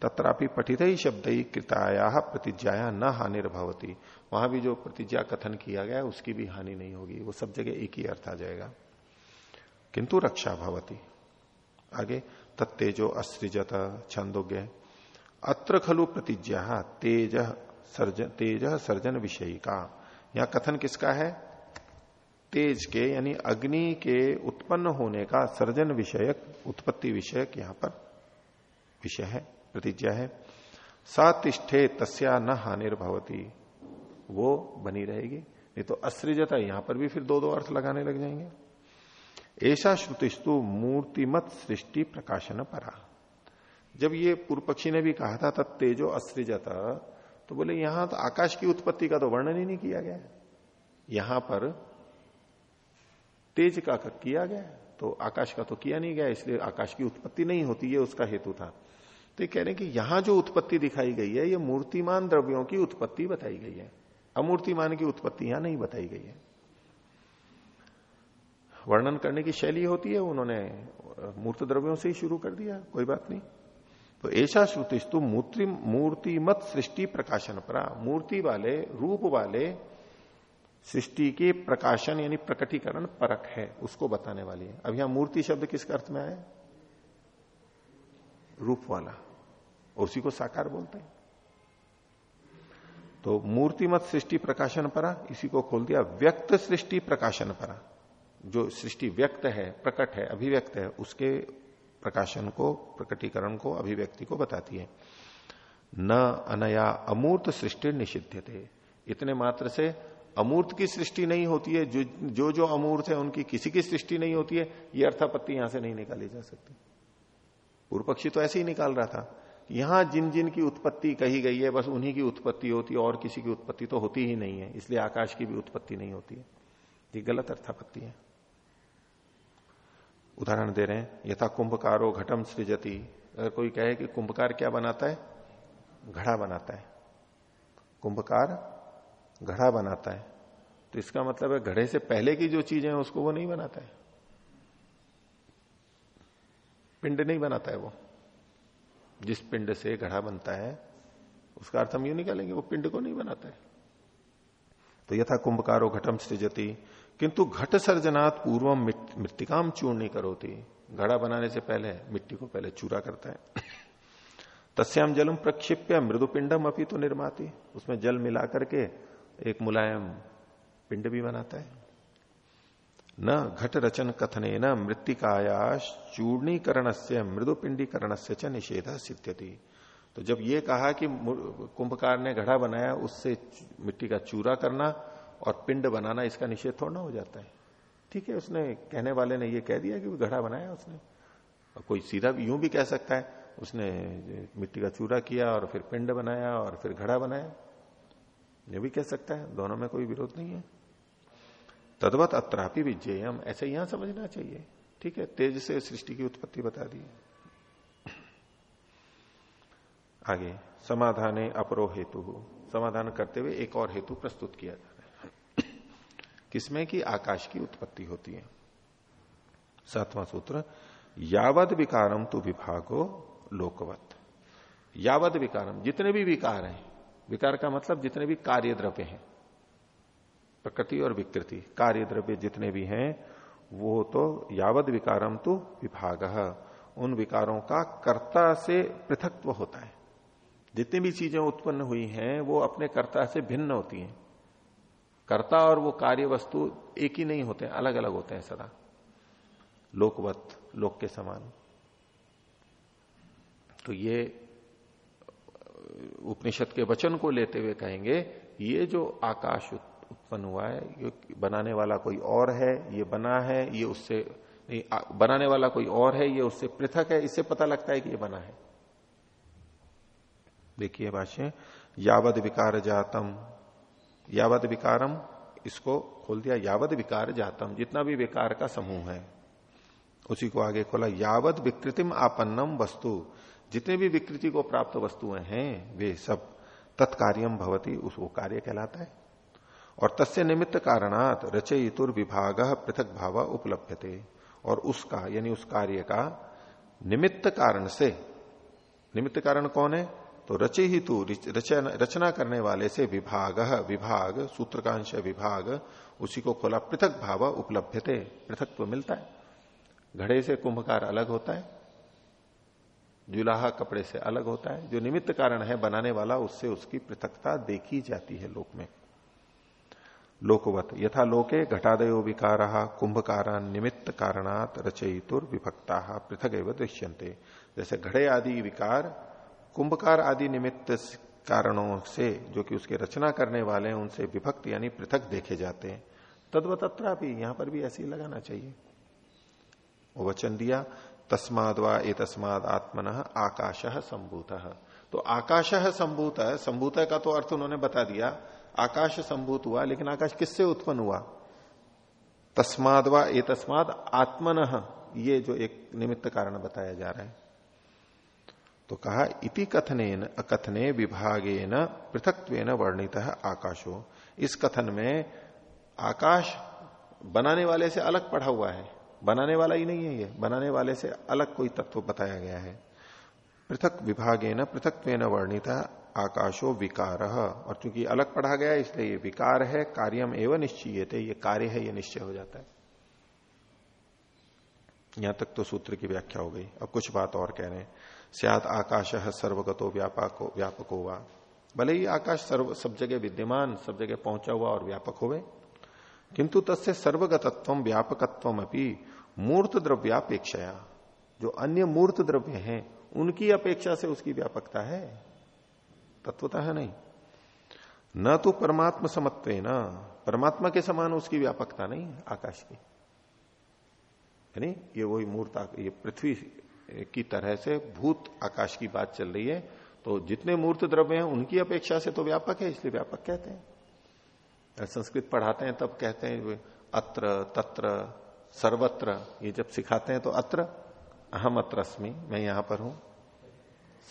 तत्रापि पठित ही शब्द ही कृताया प्रतिज्ञाया न हानिर्भवती वहाँ भी जो प्रतिज्ञा कथन किया गया, उसकी भी हानि नहीं होगी। वो सब जगह एक ही अर्थ आ जाएगा। किंतु रक्षा भवती। आगे, तत्तेजो अस्त्रिजत छंदोग्य। अत्र खलु प्रतिज्ञा तेज सर्जन तेज सर्जन विषयी का यहाँ कथन किसका है? तेज के, यानी अग्नि के उत्पन्न होने का सर्जन विषयक, उत्पत्ति विषयक यहाँ पर विषय है, प्रतिज्ञा है। सातिष्ठे तस्या न हानिर्भवती वो बनी रहेगी। नहीं तो अस्त्रिजता यहाँ पर भी फिर दो दो अर्थ लगाने लग जाएँगे। ऐसा श्रुतिस्तु मूर्तिमत सृष्टि प्रकाशन परा। जब ये पूर्व पक्षी ने भी कहा था तब तेजो अस्त्रिजत तो बोले, यहाँ तो आकाश की उत्पत्ति का तो वर्णन ही नहीं किया गया। यहाँ पर तेज का किया गया तो आकाश का तो किया नहीं गया, इसलिए आकाश की उत्पत्ति नहीं होती, ये उसका हेतु था। तो ये कह रहे हैं कि यहाँ जो उत्पत्ति दिखाई गई है, ये मूर्तिमान द्रव्यों की उत्पत्ति बताई गई है। अमूर्तिमान की उत्पत्ति यहाँ नहीं बताई गई है। वर्णन करने की शैली होती है, उन्होंने मूर्त द्रव्यों से ही शुरू कर दिया, कोई बात नहीं। तो ऐसा श्रुतिस्तु मूर्ति मूर्ति मत सृष्टि प्रकाशन परा, मूर्ति वाले, रूप वाले सृष्टि के प्रकाशन यानी प्रकटीकरण परक है, उसको बताने वाली है। अब यहाँ मूर्ति शब्द किस अर्थ में आया? रूप वाला। उसी को साकार बोलते हैं। तो मूर्तिमत सृष्टि प्रकाशन परा, इसी को खोल दिया। व्यक्त सृष्टि प्रकाशन परा। जो सृष्टि व्यक्त है, प्रकट है, अभिव्यक्त है, उसके प्रकाशन को, प्रकटीकरण को, अभिव्यक्ति को बताती है। न अनया अमूर्त सृष्टि निषिध्य थे इतने मात्र से अमूर्त की सृष्टि नहीं होती है, जो जो जो अमूर्त है, उनकी किसी की सृष्टि नहीं होती है, ये अर्थापत्ति यहाँ से नहीं निकाली जा सकती। पूर्व पक्षी तो ऐसे ही निकाल रहा था, यहाँ जिन जिन की उत्पत्ति कही गई है, बस उन्हीं की उत्पत्ति होती है, और किसी की उत्पत्ति तो होती ही नहीं है, इसलिए आकाश की भी उत्पत्ति नहीं होती है। ये गलत अर्थापत्ति है। उदाहरण दे रहे हैं, यथा कुंभकारो घटम सृजती। अगर कोई कहे कि कुंभकार क्या बनाता है? घड़ा बनाता है। कुंभकार घड़ा बनाता है। तो इसका मतलब है घड़े से पहले की जो चीज़ें हैं, उसको वो नहीं बनाता है। पिंड नहीं बनाता है वो। जिस पिंड से घड़ा बनता है, उसका अर्थ हम यू निकालेंगे, वो पिंड को नहीं बनाता है। तो यथा कुंभकारो घटम सृजती, किंतु घट सर्जनात् पूर्व मृतिकाम चूर्ण करोती। घड़ा बनाने से पहले मिट्टी को पहले चूरा करता है। तस्याम जलम प्रक्षिप्य मृदुपिंडम अपनी तो निर्माती। उसमें जल मिला करके एक मुलायम पिंड भी बनाता है। न घट रचन कथने न मृतिकायाश चूर्णीकरण से मृदुपिंडीकरण से च निषेध सिद्ध्यति। तो जब ये कहा कि कुंभकार ने घड़ा बनाया, उससे मिट्टी का चूरा करना और पिंड बनाना, इसका निषेध थोड़ा हो जाता है। ठीक है, उसने, कहने वाले ने ये कह दिया कि घड़ा बनाया उसने। और कोई सीधा यूँ भी कह सकता है, उसने मिट्टी का चूरा किया और फिर पिंड बनाया और फिर घड़ा बनाया। ये भी कह सकता है, दोनों में कोई विरोध नहीं है। तदवत अत्रापि विजयम ऐसे यहाँ समझना चाहिए। ठीक है, तेज से सृष्टि की उत्पत्ति बता दी। आगे, समाधान अपरो हेतु। समाधान करते हुए एक और हेतु प्रस्तुत किया जा रहा है। किसमें कि आकाश की उत्पत्ति होती है। सातवां सूत्र, यावद विकारम तो विभागो लोकवत। यावद विकारम जितने भी विकार हैं विकार का मतलब जितने भी कार्य द्रव्य हैं, प्रकृति और विकृति कार्य द्रव्य जितने भी हैं, वो तो यावद विकारम तो विभाग। उन विकारों का कर्ता से पृथकत्व होता है। जितनी भी चीज़ें उत्पन्न हुई हैं, वो अपने कर्ता से भिन्न होती हैं। कर्ता और वो कार्य वस्तु एक ही नहीं होते अलग अलग होते हैं सदा। लोकवत, लोक के समान। तो ये उपनिषद के वचन को लेते हुए कहेंगे, ये जो आकाश उत्पन्न हुआ है, ये बनाने वाला कोई और है, ये बना है, ये उससे, नहीं बनाने वाला कोई और है, ये उससे पृथक है, इससे पता लगता है कि ये बना है। देखिए भाष्य, यावद विकार जातम, यावद विकारम, इसको खोल दिया, यावद विकार जातम, जितना भी विकार का समूह है, उसी को आगे खोला, यावद विकृतिम आपन्नम वस्तु जितने भी विकृति को प्राप्त वस्तुएँ हैं वे सब तत्कार्यम भवती उस वो कार्य कहलाता है। और तस्य निमित्त कारणात रचयितुर विभाग पृथक भाव उपलब्ध और उसका यानी उस कार्य का निमित्त कारण से निमित्त कारण कौन है? तो रचे तू रचना, रचना करने वाले से विभाग विभाग सूत्रकांश विभाग उसी को खोला पृथक भाव उपलब्ध थे पृथकत्व मिलता है। घड़े से कुंभकार अलग होता है। जुलाहा कपड़े से अलग होता है। जो निमित्त कारण है बनाने वाला, उससे उसकी पृथकता देखी जाती है लोक में। लोकवत, यथा लोके घटादयो विकार, कुंभकारा निमित्त कारणात रचयितुर विभक्ता पृथक एवं दृश्यंते जैसे घड़े आदि विकार, कुंभकार आदि निमित्त कारणों से, जो कि उसके रचना करने वाले हैं, उनसे विभक्त यानी पृथक देखे जाते हैं। तद्वतत्रा भी यहाँ पर भी ऐसे ही लगाना चाहिए। वचन दिया तस्माद व ए तस्माद आत्मन आकाश संभूत। तो आकाश संभूत संभूत का तो अर्थ उन्होंने बता दिया, आकाश संभूत हुआ, लेकिन आकाश किससे उत्पन्न हुआ? तस्माद व ए तस्माद आत्मन, ये जो एक निमित्त कारण बताया जा रहा है। तो कहा, इति कथने अकथने न पृथकत्व वर्णित आकाशो। इस कथन में आकाश बनाने वाले से अलग पढ़ा हुआ है। बनाने वाला ही नहीं है ये। बनाने वाले से अलग कोई तत्व बताया गया है। पृथक विभागे न पृथकत्व वर्णित आकाशो विकार। और चूँकि अलग पढ़ा गया इसलिए ये विकार है, कार्यम एवं निश्चय थे ये कार्य है, ये निश्चय हो जाता है। यहाँ तक तो सूत्र की व्याख्या हो गई। अब कुछ बात और कह रहे हैं। आकाश सर्वगतो व्यापको व्यापक हुआ भले ही आकाश सर्व सब जगह विद्यमान, सब जगह पहुँचा हुआ और व्यापक हुए किंतु तस्य सर्वगतत्व व्यापकत्व अपनी मूर्त द्रव्यापेक्षया जो अन्य मूर्त द्रव्य हैं, उनकी अपेक्षा से उसकी व्यापकता है। तत्वता है नहीं। न तो परमात्मा समत्व न परमात्मा के समान उसकी व्यापकता नहीं, आकाश की। यानी ये वही मूर्त, ये पृथ्वी की तरह से भूत आकाश की बात चल रही है तो जितने मूर्त द्रव्य हैं, उनकी अपेक्षा से तो व्यापक है, इसलिए व्यापक कहते हैं। संस्कृत पढ़ाते हैं, तब कहते हैं अत्र, तत्र सर्वत्र, ये जब सिखाते हैं तो अत्र, अहम अत्र अस्मी, मैं यहाँ पर हूँ,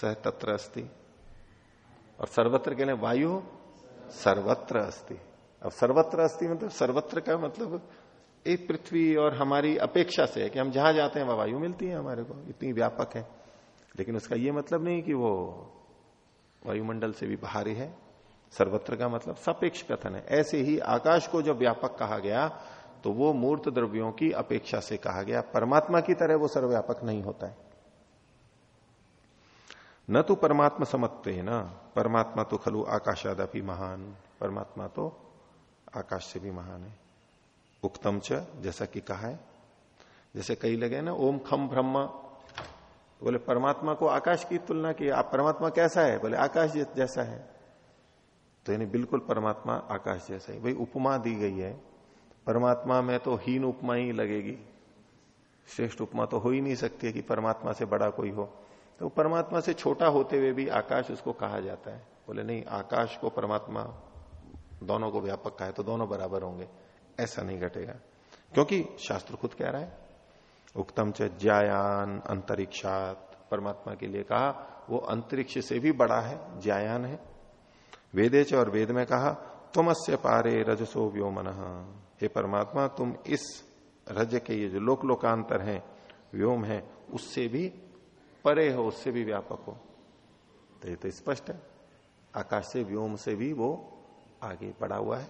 सह तत्र अस्ति। और सर्वत्र के लिए वायु, सर्वत्र अस्ति। अब सर्वत्र अस्ति मतलब सर्वत्र का मतलब एक पृथ्वी और हमारी अपेक्षा से है कि हम जहाँ जाते हैं वह वायु मिलती है हमारे को, इतनी व्यापक है। लेकिन उसका यह मतलब नहीं कि वो वायुमंडल से भी बाहरी है सर्वत्र का मतलब सापेक्ष कथन है। ऐसे ही आकाश को जब व्यापक कहा गया तो वो मूर्त द्रव्यों की अपेक्षा से कहा गया। परमात्मा की तरह वो सर्वव्यापक नहीं होता है। न तो परमात्मा समत्व है ना। परमात्मा तो खलु आकाशादपि महान। परमात्मा तो आकाश से भी महान है। उक्तम च, जैसा कि कहा है। जैसे कई लगे ना, ओम खम ब्रह्म। बोले, परमात्मा को आकाश की तुलना की, आप परमात्मा कैसा है? बोले, आकाश जैसा है। तो यानी बिल्कुल परमात्मा आकाश जैसा ही। भाई, उपमा दी गई है। परमात्मा में तो हीन उपमा ही लगेगी। श्रेष्ठ उपमा तो हो ही नहीं सकती है कि परमात्मा से बड़ा कोई हो। तो परमात्मा से छोटा होते हुए भी आकाश उसको कहा जाता है। बोले, नहीं, आकाश को परमात्मा दोनों को व्यापक कहा है तो दोनों बराबर होंगे। ऐसा नहीं घटेगा। क्योंकि शास्त्र खुद कह रहा है, उक्तम च ज्यायान अंतरिक्षात। परमात्मा के लिए कहा, वो अंतरिक्ष से भी बड़ा है, ज्यायान है। वेदे च और वेद में कहा तुमस्य पारे रजसो व्योमन। हे परमात्मा, तुम इस रज के ये जो लोक लोकांतर है, व्योम है, उससे भी परे हो, उससे भी व्यापक हो। तो ये तो स्पष्ट है। आकाश से, व्योम से भी वो आगे बढ़ा हुआ है।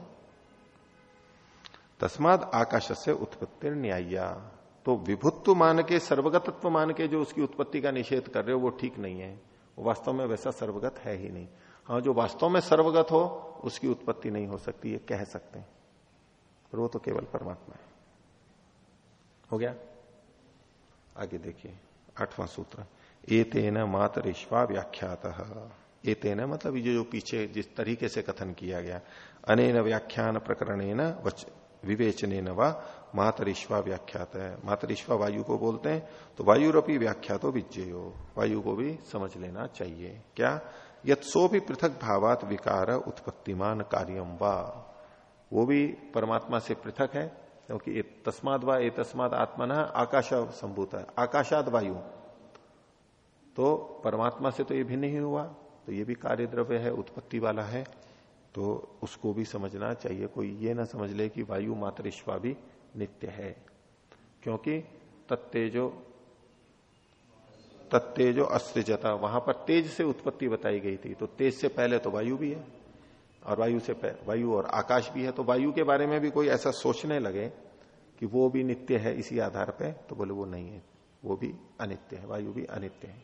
तस्माद आकाश से उत्पत्ति न्याय्या तो विभुत्व मान के सर्वगतत्व मान के जो उसकी उत्पत्ति का निषेध कर रहे हो, वो ठीक नहीं है। वास्तव में वैसा सर्वगत है ही नहीं। हाँ जो वास्तव में सर्वगत हो, उसकी उत्पत्ति नहीं हो सकती, ये कह सकते हैं। वो तो केवल परमात्मा है। हो गया? आगे देखिए, आठवां सूत्र। ए तेन मातरिश्वा व्याख्यात। ए तेन मतलब ये जो पीछे जिस तरीके से कथन किया गया, अनेन व्याख्यान प्रकरण विवेचने न व मातरिश्वा व्याख्यात है। मातरिश्वा वायु को बोलते हैं तो वायुरपी व्याख्या तो विजयो वायु को भी समझ लेना चाहिए। क्या? यत्सो भी पृथक भावात विकार उत्पत्तिमान कार्यम वा। वो भी परमात्मा से पृथक है, क्योंकि तस्माद व ए तस्माद आत्मा न आकाश संभूत है। आकाशाद वायु। तो परमात्मा से तो ये भिन्न ही हुआ तो ये भी कार्य द्रव्य है, उत्पत्ति वाला है तो उसको भी समझना चाहिए। कोई ये ना समझ ले कि वायु मातरिश्वा भी नित्य है। क्योंकि तत्तेजो तत्तेजो अस्त्रजता, वहाँ पर तेज से उत्पत्ति बताई गई थी तो तेज से पहले तो वायु भी है। और वायु से वायु और आकाश भी है तो वायु के बारे में भी कोई ऐसा सोचने लगे कि वो भी नित्य है इसी आधार पे तो बोले वो नहीं है, वो भी अनित्य है, वायु भी अनित्य है।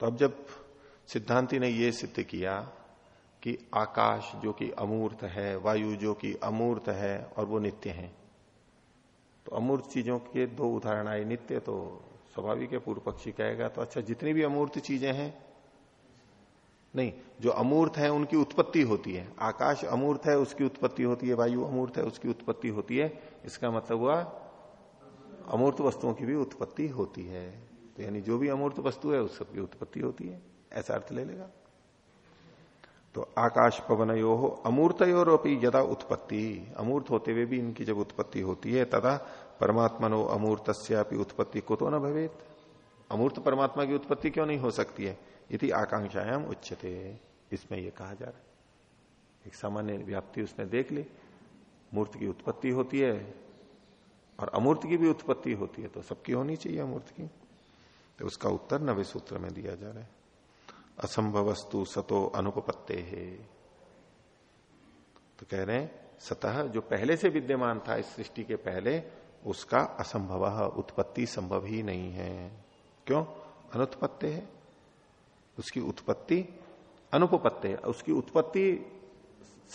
तो अब जब सिद्धांति ने यह सिद्ध किया कि आकाश जो कि अमूर्त है, वायु जो कि अमूर्त है और वो नित्य है तो अमूर्त चीज़ों के दो उदाहरण आए, नित्य तो स्वाभाविक है, पूर्व पक्षी कहेगा तो अच्छा जितनी भी अमूर्त चीज़ें हैं, नहीं, जो अमूर्त है, उनकी उत्पत्ति होती है। आकाश अमूर्त है, उसकी उत्पत्ति होती है। वायु अमूर्त है, उसकी उत्पत्ति होती है। इसका मतलब हुआ, अमूर्त वस्तुओं की भी उत्पत्ति होती है। तो यानी जो भी अमूर्त वस्तु है, उस सबकी उत्पत्ति होती है। ऐसा अर्थ ले लेगा। तो आकाश पवन यो हो अमूर्तयोर यदा उत्पत्ति। अमूर्त होते हुए भी इनकी जब उत्पत्ति होती है तथा परमात्मा नो अमूर्त उत्पत्ति को तो न भवेत। अमूर्त परमात्मा की उत्पत्ति क्यों नहीं हो सकती है? यदि आकांक्षायाम उच्चते इसमें यह कहा जा रहा है। एक सामान्य व्याप्ति उसने देख ली। मूर्त की उत्पत्ति होती है और अमूर्त की भी उत्पत्ति होती है तो सबकी होनी चाहिए अमूर्त की। तो उसका उत्तर नवे सूत्र में दिया जा रहा है। असंभव असंभवस्तु सतो अनुपत्ते है। तो कह रहे हैं, सतह जो पहले से विद्यमान था, इस सृष्टि के पहले उसका असंभव उत्पत्ति संभव ही नहीं है। क्यों? अनुत्पत्ति है। उसकी उत्पत्ति अनुपत्ति है। उसकी उत्पत्ति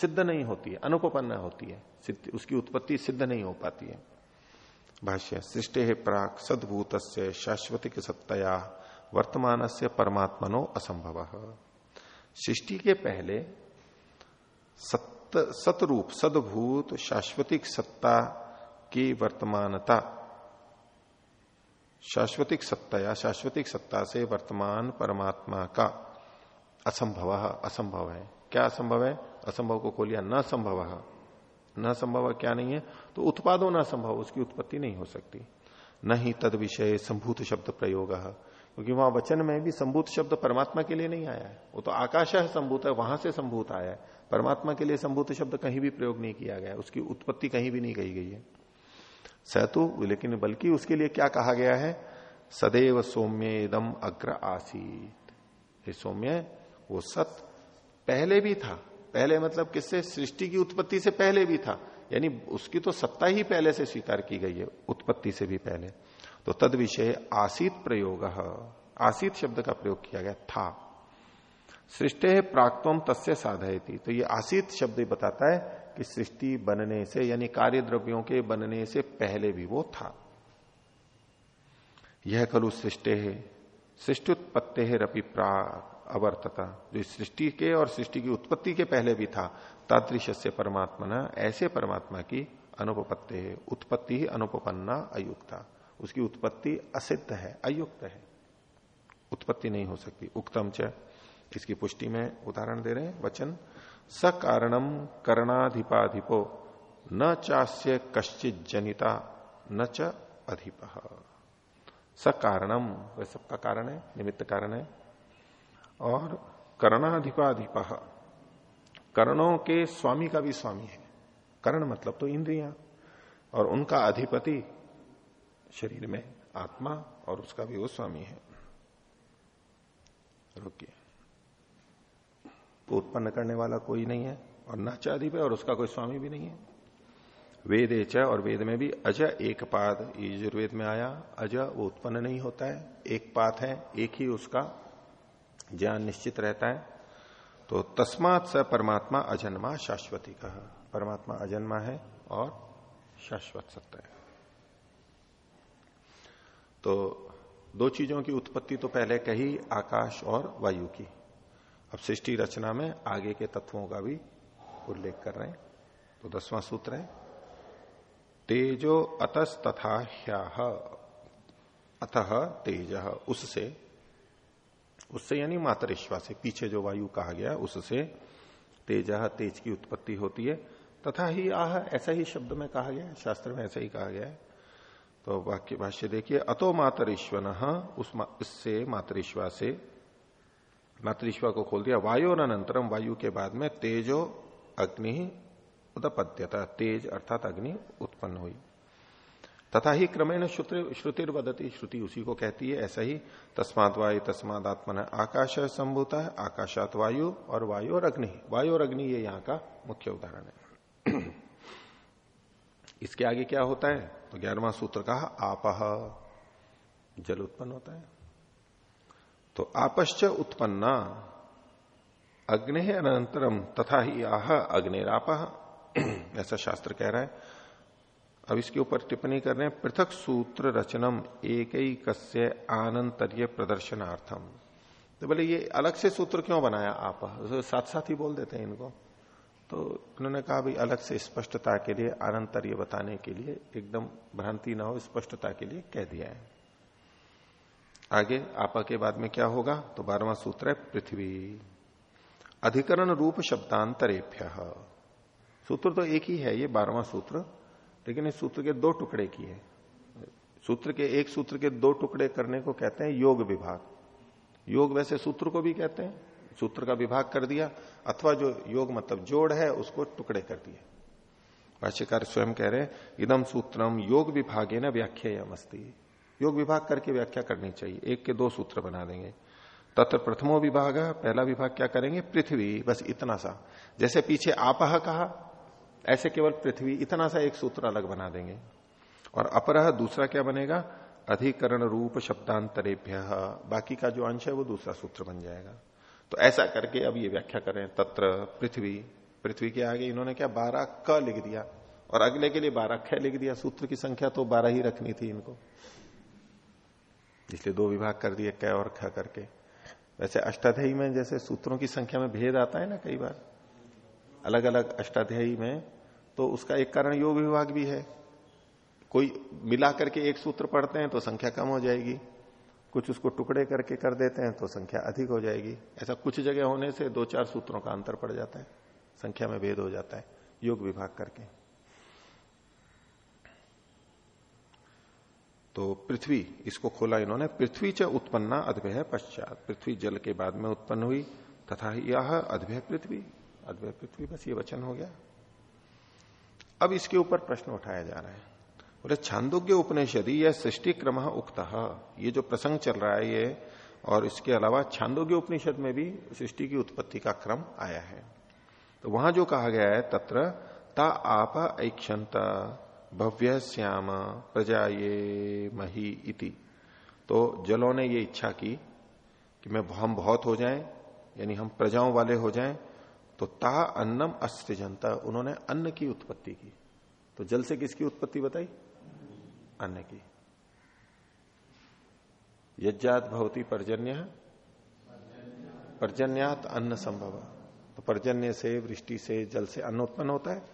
सिद्ध नहीं होती है। अनुपन्न होती है। उसकी उत्पत्ति सिद्ध नहीं हो पाती है। भाष्य, सृष्टि प्राक सदभूत शाश्वतिक सत्तया वर्तमान से परमात्मनो असंभव। सृष्टि के पहले सत्य सतरूप, सदभूत, शाश्वतिक सत्ता की वर्तमानता। शाश्वतिक सत्ता या शाश्वतिक सत्ता से वर्तमान परमात्मा का असंभव असंभव है। क्या असंभव है? असंभव को खोलिया न संभव। न संभव क्या नहीं है? तो उत्पादो न संभव, उसकी उत्पत्ति नहीं हो सकती। न ही तद विषय संभूत शब्द प्रयोग। क्योंकि वहाँ वचन में भी संभूत शब्द परमात्मा के लिए नहीं आया है। वो तो आकाश है संभूत है, वहाँ से संभूत आया है। परमात्मा के लिए संभूत शब्द कहीं भी प्रयोग नहीं किया गया उसकी उत्पत्ति कहीं भी नहीं कही गई है। सतु, लेकिन बल्कि उसके लिए क्या कहा गया है? सदैव सौम्य इदम अग्र आसीत। ये सौम्य, वो सत पहले भी था। पहले मतलब किससे? सृष्टि की उत्पत्ति से पहले भी था। यानी उसकी तो सत्ता ही पहले से स्वीकार की गई है, उत्पत्ति से भी पहले। तो तद विषय आसित प्रयोग। आसित शब्द का प्रयोग किया गया, था। सृष्टि प्राक्तम तस्य साधयती। तो ये आसित शब्द बताता है कि सृष्टि बनने से, यानी कार्य द्रव्यों के बनने से पहले भी वो था। यह कलु सृष्टि है सृष्टि उत्पत्ति है रपि अवर्तता, जो सृष्टि के और सृष्टि की उत्पत्ति के पहले भी था। तादृश से परमात्मा न ऐसे परमात्मा की अनुपत्ति है, उत्पत्ति ही अनुपन्ना अयुक्ता। उसकी उत्पत्ति असिद्ध है, अयुक्त है। उत्पत्ति नहीं हो सकती, उक्तम च। इसकी पुष्टि में उदाहरण दे रहे हैं, वचन। स कारणम करणाधिपाधिपो, न चास्य कश्चित जनिता, न च अधिप। स कारणम वह सबका कारण है, निमित्त कारण है। और करणाधिपाधिप, कर्णों के स्वामी का भी स्वामी है। कर्ण मतलब तो इंद्रिया, और उनका अधिपति शरीर में आत्मा और उसका भी वो स्वामी है। रुकिए। तो उत्पन्न करने वाला कोई नहीं है, और न चाधिप और उसका कोई स्वामी भी नहीं है। वेद च, और वेद में भी अज एक पाद यजुर्वेद में आया, अज वो उत्पन्न नहीं होता है, एक पात है, एक ही उसका ज्ञान निश्चित रहता है। तो तस्मात स परमात्मा अजन्मा शाश्वती कहा परमात्मा अजन्मा है और शाश्वत सत्य है। तो दो चीज़ों की उत्पत्ति तो पहले कही, आकाश और वायु की। अब सृष्टि रचना में आगे के तत्वों का भी उल्लेख कर रहे हैं। तो दसवां सूत्र है, तेजो अतस तथा ह्याह। अतः तेज, उससे उससे यानी मातरेश्वा से, पीछे जो वायु कहा गया, उससे तेज तेज की उत्पत्ति होती है। तथा ही आह, ऐसा ही शब्द में कहा गया है, शास्त्र में ऐसा ही कहा गया है। तो वाक्य, भाष्य देखिए, अतो मातरीश्वन, उस इससे मातरीश्वा से मातरीश्वा को खोल दिया। वायु और अनंतरम वायु के बाद में तेजो अग्नि उदपद्यता तेज अर्थात अग्नि उत्पन्न हुई। तथा ही क्रमेण श्रुतिर बदती श्रुति उसी को कहती है, ऐसा ही तस्मात वायु, तस्मात आत्मन, आकाश संभूता है आकाशात वायु और वायु और अग्नि। वायु और अग्नि ये यहाँ का मुख्य उदाहरण है। इसके आगे क्या होता है? तो ग्यारहवा सूत्र कहा, आपह, जल उत्पन्न होता है। तो आपश्च उत्पन्ना। अग्नि अनंतरम तथा ही आह, अग्निराप। ऐसा शास्त्र कह रहा है। अब इसके ऊपर टिप्पणी कर रहे हैं, पृथक सूत्र रचनम एक ही कस्य आनंतर्य प्रदर्शनार्थम तो बोले, ये अलग से सूत्र क्यों बनाया आप? साथ साथ ही बोल देते हैं इनको। तो उन्होंने कहा, भाई, अलग से स्पष्टता के लिए, आनंतर्य बताने के लिए, एकदम भ्रांति ना हो, स्पष्टता के लिए कह दिया है। आगे आपा के बाद में क्या होगा? तो बारहवां सूत्र है, पृथ्वी। अधिकरण रूप शब्दांतरेभ्य। सूत्र तो एक ही है, ये बारहवां सूत्र, लेकिन इस सूत्र के दो टुकड़े की है। सूत्र के एक सूत्र के दो टुकड़े करने को कहते हैं योग विभाग। योग वैसे सूत्र को भी कहते हैं। सूत्र का विभाग कर दिया, अथवा जो योग मतलब जोड़ है, उसको टुकड़े कर दिए। भाष्यकार स्वयं कह रहे हैं इदम सूत्रम योग विभागे न व्याख्या मस्ती योग विभाग करके व्याख्या करनी चाहिए। एक के दो सूत्र बना देंगे। तत्र प्रथमो विभाग, पहला विभाग क्या करेंगे? पृथ्वी, बस इतना सा। जैसे पीछे आपह कहा, ऐसे केवल पृथ्वी, इतना सा एक सूत्र अलग बना देंगे। और अपरह दूसरा क्या बनेगा? अधिकरण रूप शब्दांतरेभ्य। बाकी का जो अंश है, वो दूसरा सूत्र बन जाएगा। तो ऐसा करके अब ये व्याख्या करें तत्र पृथ्वी पृथ्वी के आगे इन्होंने क्या? बारह क लिख दिया। और अगले के लिए बारह ख लिख दिया। सूत्र की संख्या तो बारह ही रखनी थी इनको। इसलिए दो विभाग कर दिए, क और ख करके। वैसे अष्टाध्यायी में जैसे सूत्रों की संख्या में भेद आता है ना कई बार? अलग अलग अष्टाध्यायी में तो उसका एक कारण योग विभाग भी है। कोई मिला करके एक सूत्र पढ़ते हैं तो संख्या कम हो जाएगी। कुछ उसको टुकड़े करके कर देते हैं तो संख्या अधिक हो जाएगी। ऐसा कुछ जगह होने से दो चार सूत्रों का अंतर पड़ जाता है। संख्या में भेद हो जाता है, योग विभाग करके। तो पृथ्वी, इसको खोला इन्होंने, पृथ्वी च उत्पन्ना अद्भय पश्चात। पृथ्वी जल के बाद में उत्पन्न हुई, तथा यह अद्भय पृथ्वी। अद्भय पृथ्वी, बस ये वचन हो गया। अब इसके ऊपर प्रश्न उठाया जा रहा है। बोले, छांदोग्य उपनिषदि, यह सृष्टि क्रम उक्त। ये जो प्रसंग चल रहा है ये, और इसके अलावा छांदोग्य उपनिषद में भी सृष्टि की उत्पत्ति का क्रम आया है। तो वहाँ जो कहा गया है, तत्र ता आप ऐक्षंत भव्य श्याम प्रजा ये मही इति। तो जलों ने ये इच्छा की कि मैं हम बहुत हो जाएँ, यानी हम प्रजाओं वाले हो जाएँ तो ता अन्नम अस्त्रिजंता उन्होंने अन्न की उत्पत्ति की। तो जल से किसकी उत्पत्ति बताई? अन्न की। यज्ञात भवती पर्जन्य। पर्जन्यात अन्न संभव। तो पर्जन्य से, वृष्टि से, जल से अन्न उत्पन्न होता है।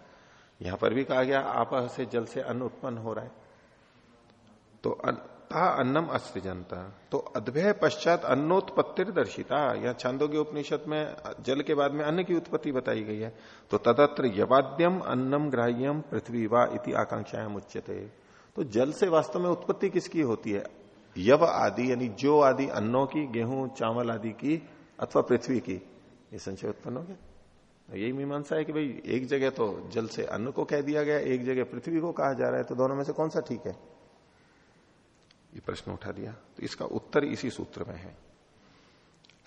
यहाँ पर भी कहा गया, आप से जल से अन्न उत्पन्न हो रहा है। तो ता अन्नम अस्त्रिजनता। तो अद्भय पश्चात अन्नोत्पत्ति दर्शिता या छांदोग्य उपनिषद में, जल के बाद में अन्न की उत्पत्ति बताई गई है। तो तदत्र यवाद्यम अन्नम ग्राह्यम पृथ्वी वा इति आकांक्षाएँ मुच्यते तो जल से वास्तव में उत्पत्ति किसकी होती है? यव आदि, यानी जो आदि अन्नों की, गेहूँ, चावल आदि की, अथवा पृथ्वी की। ये संशय उत्पन्न हो गया। यही मीमांसा है कि भाई, एक जगह तो जल से अन्न को कह दिया गया, एक जगह पृथ्वी को कहा जा रहा है तो दोनों में से कौन सा ठीक है? ये प्रश्न उठा दिया। तो इसका उत्तर इसी सूत्र में है।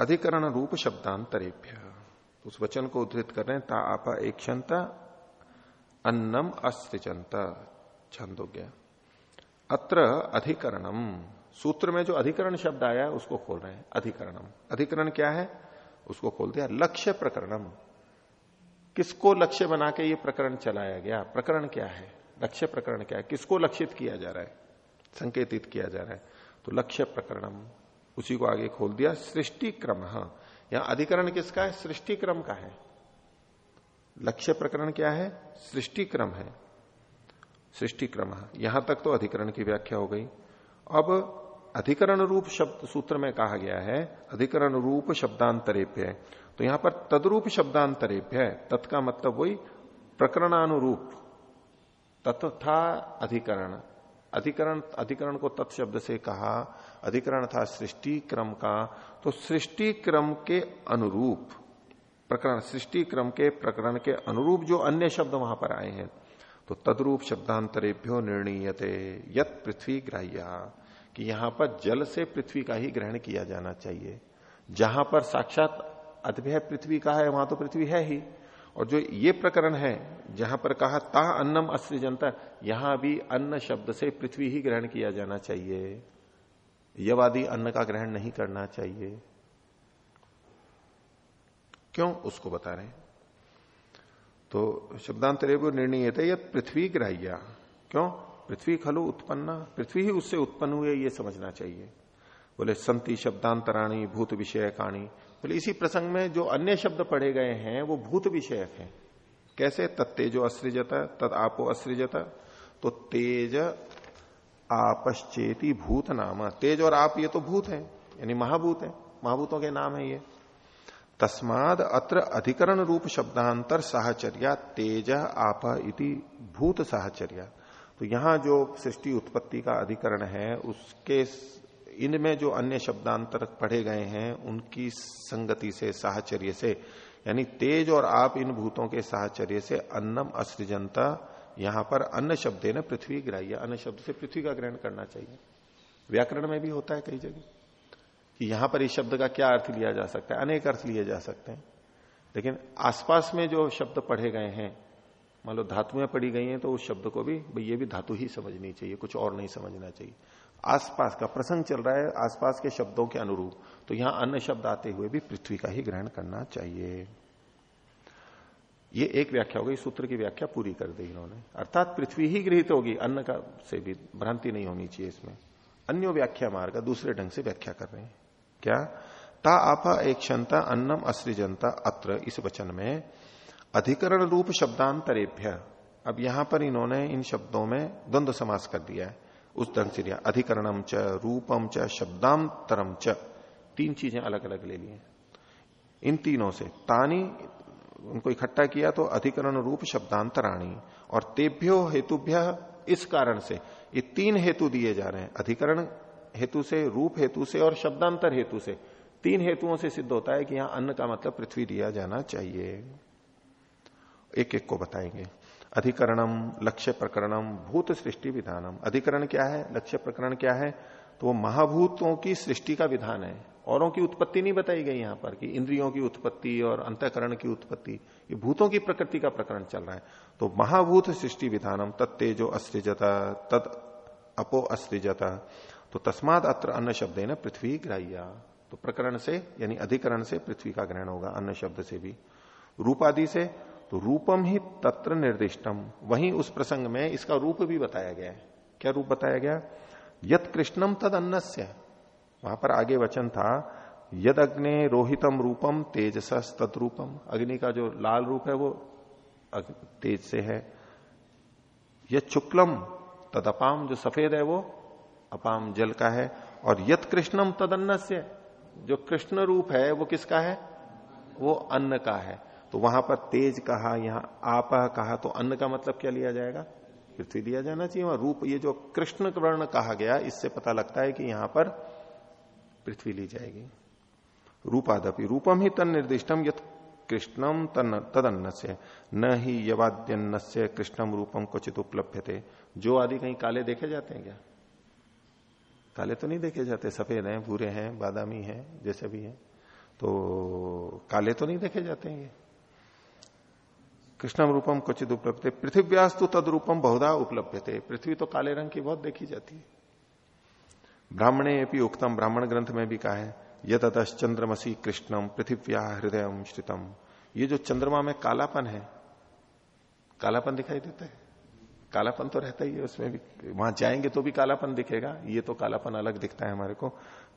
अधिकरण रूप शब्दांतरेभ्य। तो उस वचन को उद्धृत कर रहे हैं, ता आपा एक क्षमता अन्नम अस्त्रिचंता छंद हो गया। अत्र अधिकरणम। सूत्र में जो अधिकरण शब्द आया, उसको खोल रहे हैं। अधिकरणम। अधिकरण क्या है? उसको खोल दिया। लक्ष्य प्रकरणम। किसको लक्ष्य बना के ये प्रकरण चलाया गया? प्रकरण क्या है? लक्ष्य प्रकरण क्या है? किसको लक्षित किया जा रहा है? संकेतित किया जा रहा है। तो लक्ष्य प्रकरणम, उसी को आगे खोल दिया, सृष्टि क्रम यहाँ अधिकरण किसका है? सृष्टि क्रम का है। लक्ष्य प्रकरण क्या है? सृष्टि क्रम है। सृष्टि क्रम यहाँ तक तो अधिकरण की व्याख्या हो गई। अब अधिकरण रूप शब्द सूत्र में कहा गया है, अधिकरण रूप शब्दांतरेभ्य तो यहाँ पर तदरूप शब्दांतरेभ्य तत्का मतलब वही प्रकरणानुरूप। तथा अधिकरण। अधिकरण अधिकरण को तत्शब्द से कहा। अधिकरण था सृष्टि क्रम का। तो सृष्टि क्रम के अनुरूप प्रकरण सृष्टि क्रम के प्रकरण के अनुरूप जो अन्य शब्द वहाँ पर आए हैं तो तदरूप शब्दांतरेभ्यो निर्णीयते। यत पृथ्वी ग्राह्य। कि यहाँ पर जल से पृथ्वी का ही ग्रहण किया जाना चाहिए। जहाँ पर साक्षात अद्भय पृथ्वी का है, वहाँ तो पृथ्वी है ही। और जो ये प्रकरण है, जहाँ पर कहा, ता अन्नम अस्त्र जनता, यहाँ भी अन्न शब्द से पृथ्वी ही ग्रहण किया जाना चाहिए। यवादी अन्न का ग्रहण नहीं करना चाहिए। क्यों? उसको बता रहे तो शब्दांतरे वो निर्णय थे यह पृथ्वी ग्राह्य। क्यों? पृथ्वी खलु उत्पन्न, पृथ्वी ही उससे उत्पन्न हुए, ये समझना चाहिए। बोले संति शब्दांतराणी, भूत विषय काणी बोले, इसी प्रसंग में जो अन्य शब्द पढ़े गए हैं, वो भूत विषयक है। कैसे? तत्तेजो अस्त्रिजता तद आपो अस्त्रिजता तो तेज आपश्चेती भूत नाम। तेज और आप, ये तो भूत है, यानी महाभूत है। महाभूतों के नाम है ये। तस्माद अत्र अधिकरण रूप शब्दांतर साहचर्या, तेज, आप इति भूत साहचर्या। तो यहाँ जो सृष्टि उत्पत्ति का अधिकरण है, उसके इनमें जो अन्य शब्दांतर पढ़े गए हैं, उनकी संगति से, साहचर्य से, यानी तेज और आप इन भूतों के साहचर्य से अन्नम अस्त्रिजनता यहाँ पर अन्न शब्द ने, पृथ्वी ग्राह्य अन्न शब्द से पृथ्वी का ग्रहण करना चाहिए। व्याकरण में भी होता है कई जगह, कि यहाँ पर इस शब्द का क्या अर्थ लिया जा सकता है, अनेक अर्थ लिए जा सकते हैं। लेकिन आसपास में जो शब्द पढ़े गए हैं, मान लो धातुएँ पड़ी गई हैं तो उस शब्द को भी ये भी धातु ही समझनी चाहिए, कुछ और नहीं समझना चाहिए। आसपास का प्रसंग चल रहा है, आसपास के शब्दों के अनुरूप। तो यहाँ अन्य शब्द आते हुए भी पृथ्वी का ही ग्रहण करना चाहिए। ये एक व्याख्या हो गई, सूत्र की व्याख्या पूरी कर दी इन्होंने। अर्थात पृथ्वी ही गृहित होगी, अन्न का से भी भ्रांति नहीं होनी चाहिए इसमें। अन्य व्याख्या मार्ग, दूसरे ढंग से व्याख्या कर रहे हैं। क्या? ता आपा एक क्षमता अन्नम अस्त्रिजनता अत्र। इस वचन में अधिकरण रूप शब्दांतरेभ्य। अब यहाँ पर इन्होंने इन शब्दों में द्वंद्व समास कर दिया है। उस दिया अधिकरणम च रूपम च शब्दांतरम च, तीन चीज़ें अलग अलग ले लिए इन तीनों से तानी, उनको इकट्ठा किया तो अधिकरण रूप, शब्दांतराणी, और तेभ्यो हेतुभ्य इस कारण से, ये तीन हेतु दिए जा रहे हैं, अधिकरण हेतु से, रूप हेतु से, और शब्दांतर हेतु से। तीन हेतुओं से सिद्ध होता है कि यहाँ अन्न का मतलब पृथ्वी दिया जाना चाहिए। एक एक को बताएँगे। अधिकरणम लक्ष्य प्रकरणम भूत सृष्टि विधानम अधिकरण क्या है? लक्ष्य प्रकरण क्या है? तो वो महाभूतों की सृष्टि का विधान है। औरों की उत्पत्ति नहीं बताई गई यहाँ पर कि इंद्रियों की उत्पत्ति और अंतकरण की उत्पत्ति, ये भूतों की प्रकृति का प्रकरण चल रहा है। तो महाभूत सृष्टि विधानम तत्तेजो अस्त्रिजता तद अपो अस्त्रिजता तो तस्माद अत्र अन्न शब्द है ना पृथ्वी ग्राह्या। तो प्रकरण से, यानी अधिकरण से पृथ्वी का ग्रहण होगा, अन्न शब्द से भी। रूपादि से तो रूपम ही तत्र निर्दिष्टम। वहीं उस प्रसंग में इसका रूप भी बताया गया है। क्या रूप बताया गया? यत कृष्णम तद अन्नस्य वहाँ पर आगे वचन था यद अग्नि रोहितम रूपम तेजस तद्रूपम। अग्नि का जो लाल रूप है वो तेज से है। यद शुक्लम तद अपाम जो सफ़ेद है वो अपाम जल का है। और यत कृष्णम तद अन्न से जो कृष्ण रूप है वो किसका है? वो अन्न का है। तो वहाँ पर तेज कहा, यहाँ आप कहा तो अन्न का मतलब क्या लिया जाएगा? पृथ्वी दिया जाना चाहिए। वहाँ रूप, ये जो कृष्ण वर्ण कहा गया, इससे पता लगता है कि यहाँ पर पृथ्वी ली जाएगी। रूपादपि रूपम ही तन निर्दिष्टम यथ कृष्णम तन तदन्न से न ही यवाद्यन्न से कृष्णम रूपम क्वचित उपलब्ध थे जो आदि कहीं काले देखे जाते हैं क्या? काले तो नहीं देखे जाते। सफ़ेद हैं, भूरे हैं, बादामी हैं, जैसे भी हैं। तो काले तो नहीं देखे जाते हैं कृष्णम रूपम क्वचित उपलब्ध। पृथ्व्यास तो तद रूपम बहुधा उपलब्ध थे पृथ्वी तो काले रंग की बहुत देखी जाती है। ब्राह्मणे भी उक्तम ब्राह्मण ग्रंथ में भी कहा है यदश चंद्रमसी कृष्णम पृथ्व्या हृदय श्रितम ये जो चंद्रमा में कालापन है, कालापन दिखाई देता है? कालापन तो रहता ही है, उसमें भी, वहाँ जाएँगे तो भी कालापन दिखेगा। ये तो कालापन अलग दिखता है हमारे को।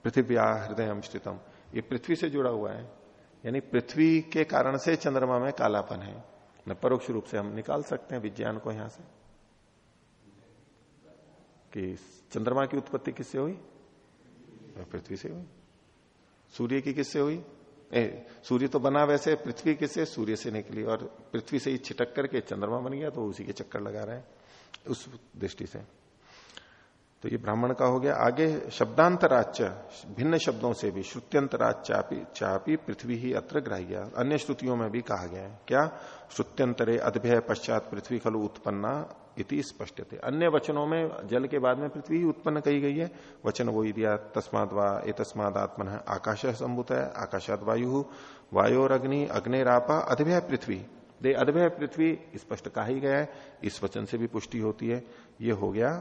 पृथ्व्या हृदय श्रितम ये पृथ्वी से जुड़ा हुआ है, यानी पृथ्वी के कारण से चंद्रमा में कालापन है। न परोक्ष रूप से हम निकाल सकते हैं विज्ञान को यहाँ से। कि चंद्रमा की उत्पत्ति किससे हुई? पृथ्वी से हुई। सूर्य की किससे हुई? ए, सूर्य तो बना वैसे पृथ्वी किससे? सूर्य से निकली और पृथ्वी से ही छिटक करके चंद्रमा बन गया तो उसी के चक्कर लगा रहे हैं उस दृष्टि से। तो ये ब्राह्मण का हो गया। आगे शब्दांतराच्य भिन्न शब्दों से भी श्रुत्यंतराचापी चापी, पृथ्वी ही अत्र ग्राह्य। अन्य श्रुतियों में भी कहा गया है। क्या? श्रुत्यंतरे अद्भय पश्चात पृथ्वी खलु उत्पन्ना इति स्पष्ट थे अन्य वचनों में, जल के बाद में पृथ्वी ही उत्पन्न कही गई है। वचन वो दिया तस्माद वा ए तस्माद आत्मन आकाश संभुत है। आकाशात वायु वायोर अग्नि अग्निरापा अधभय पृथ्वी। दे अधभय पृथ्वी स्पष्ट कहा ही गया है। इस वचन से भी पुष्टि होती है। ये हो गया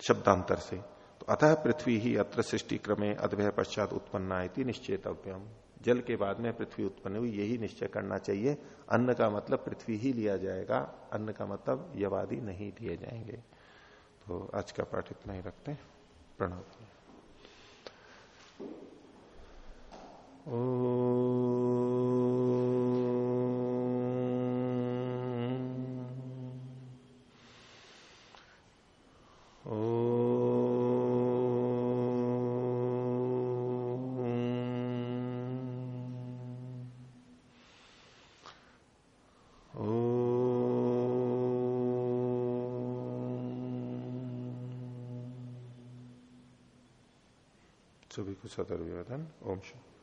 शब्दांतर से। तो अतः पृथ्वी ही अत्र सृष्टि क्रमे अद्भय पश्चात उत्पन्ना निश्चेतव्यम। जल के बाद में पृथ्वी उत्पन्न हुई, यही निश्चय करना चाहिए। अन्न का मतलब पृथ्वी ही लिया जाएगा। अन्न का मतलब यवादि नहीं लिए जाएँगे। तो आज का पाठ इतना ही रखते हैं। प्रणव। ओ को ओम शांति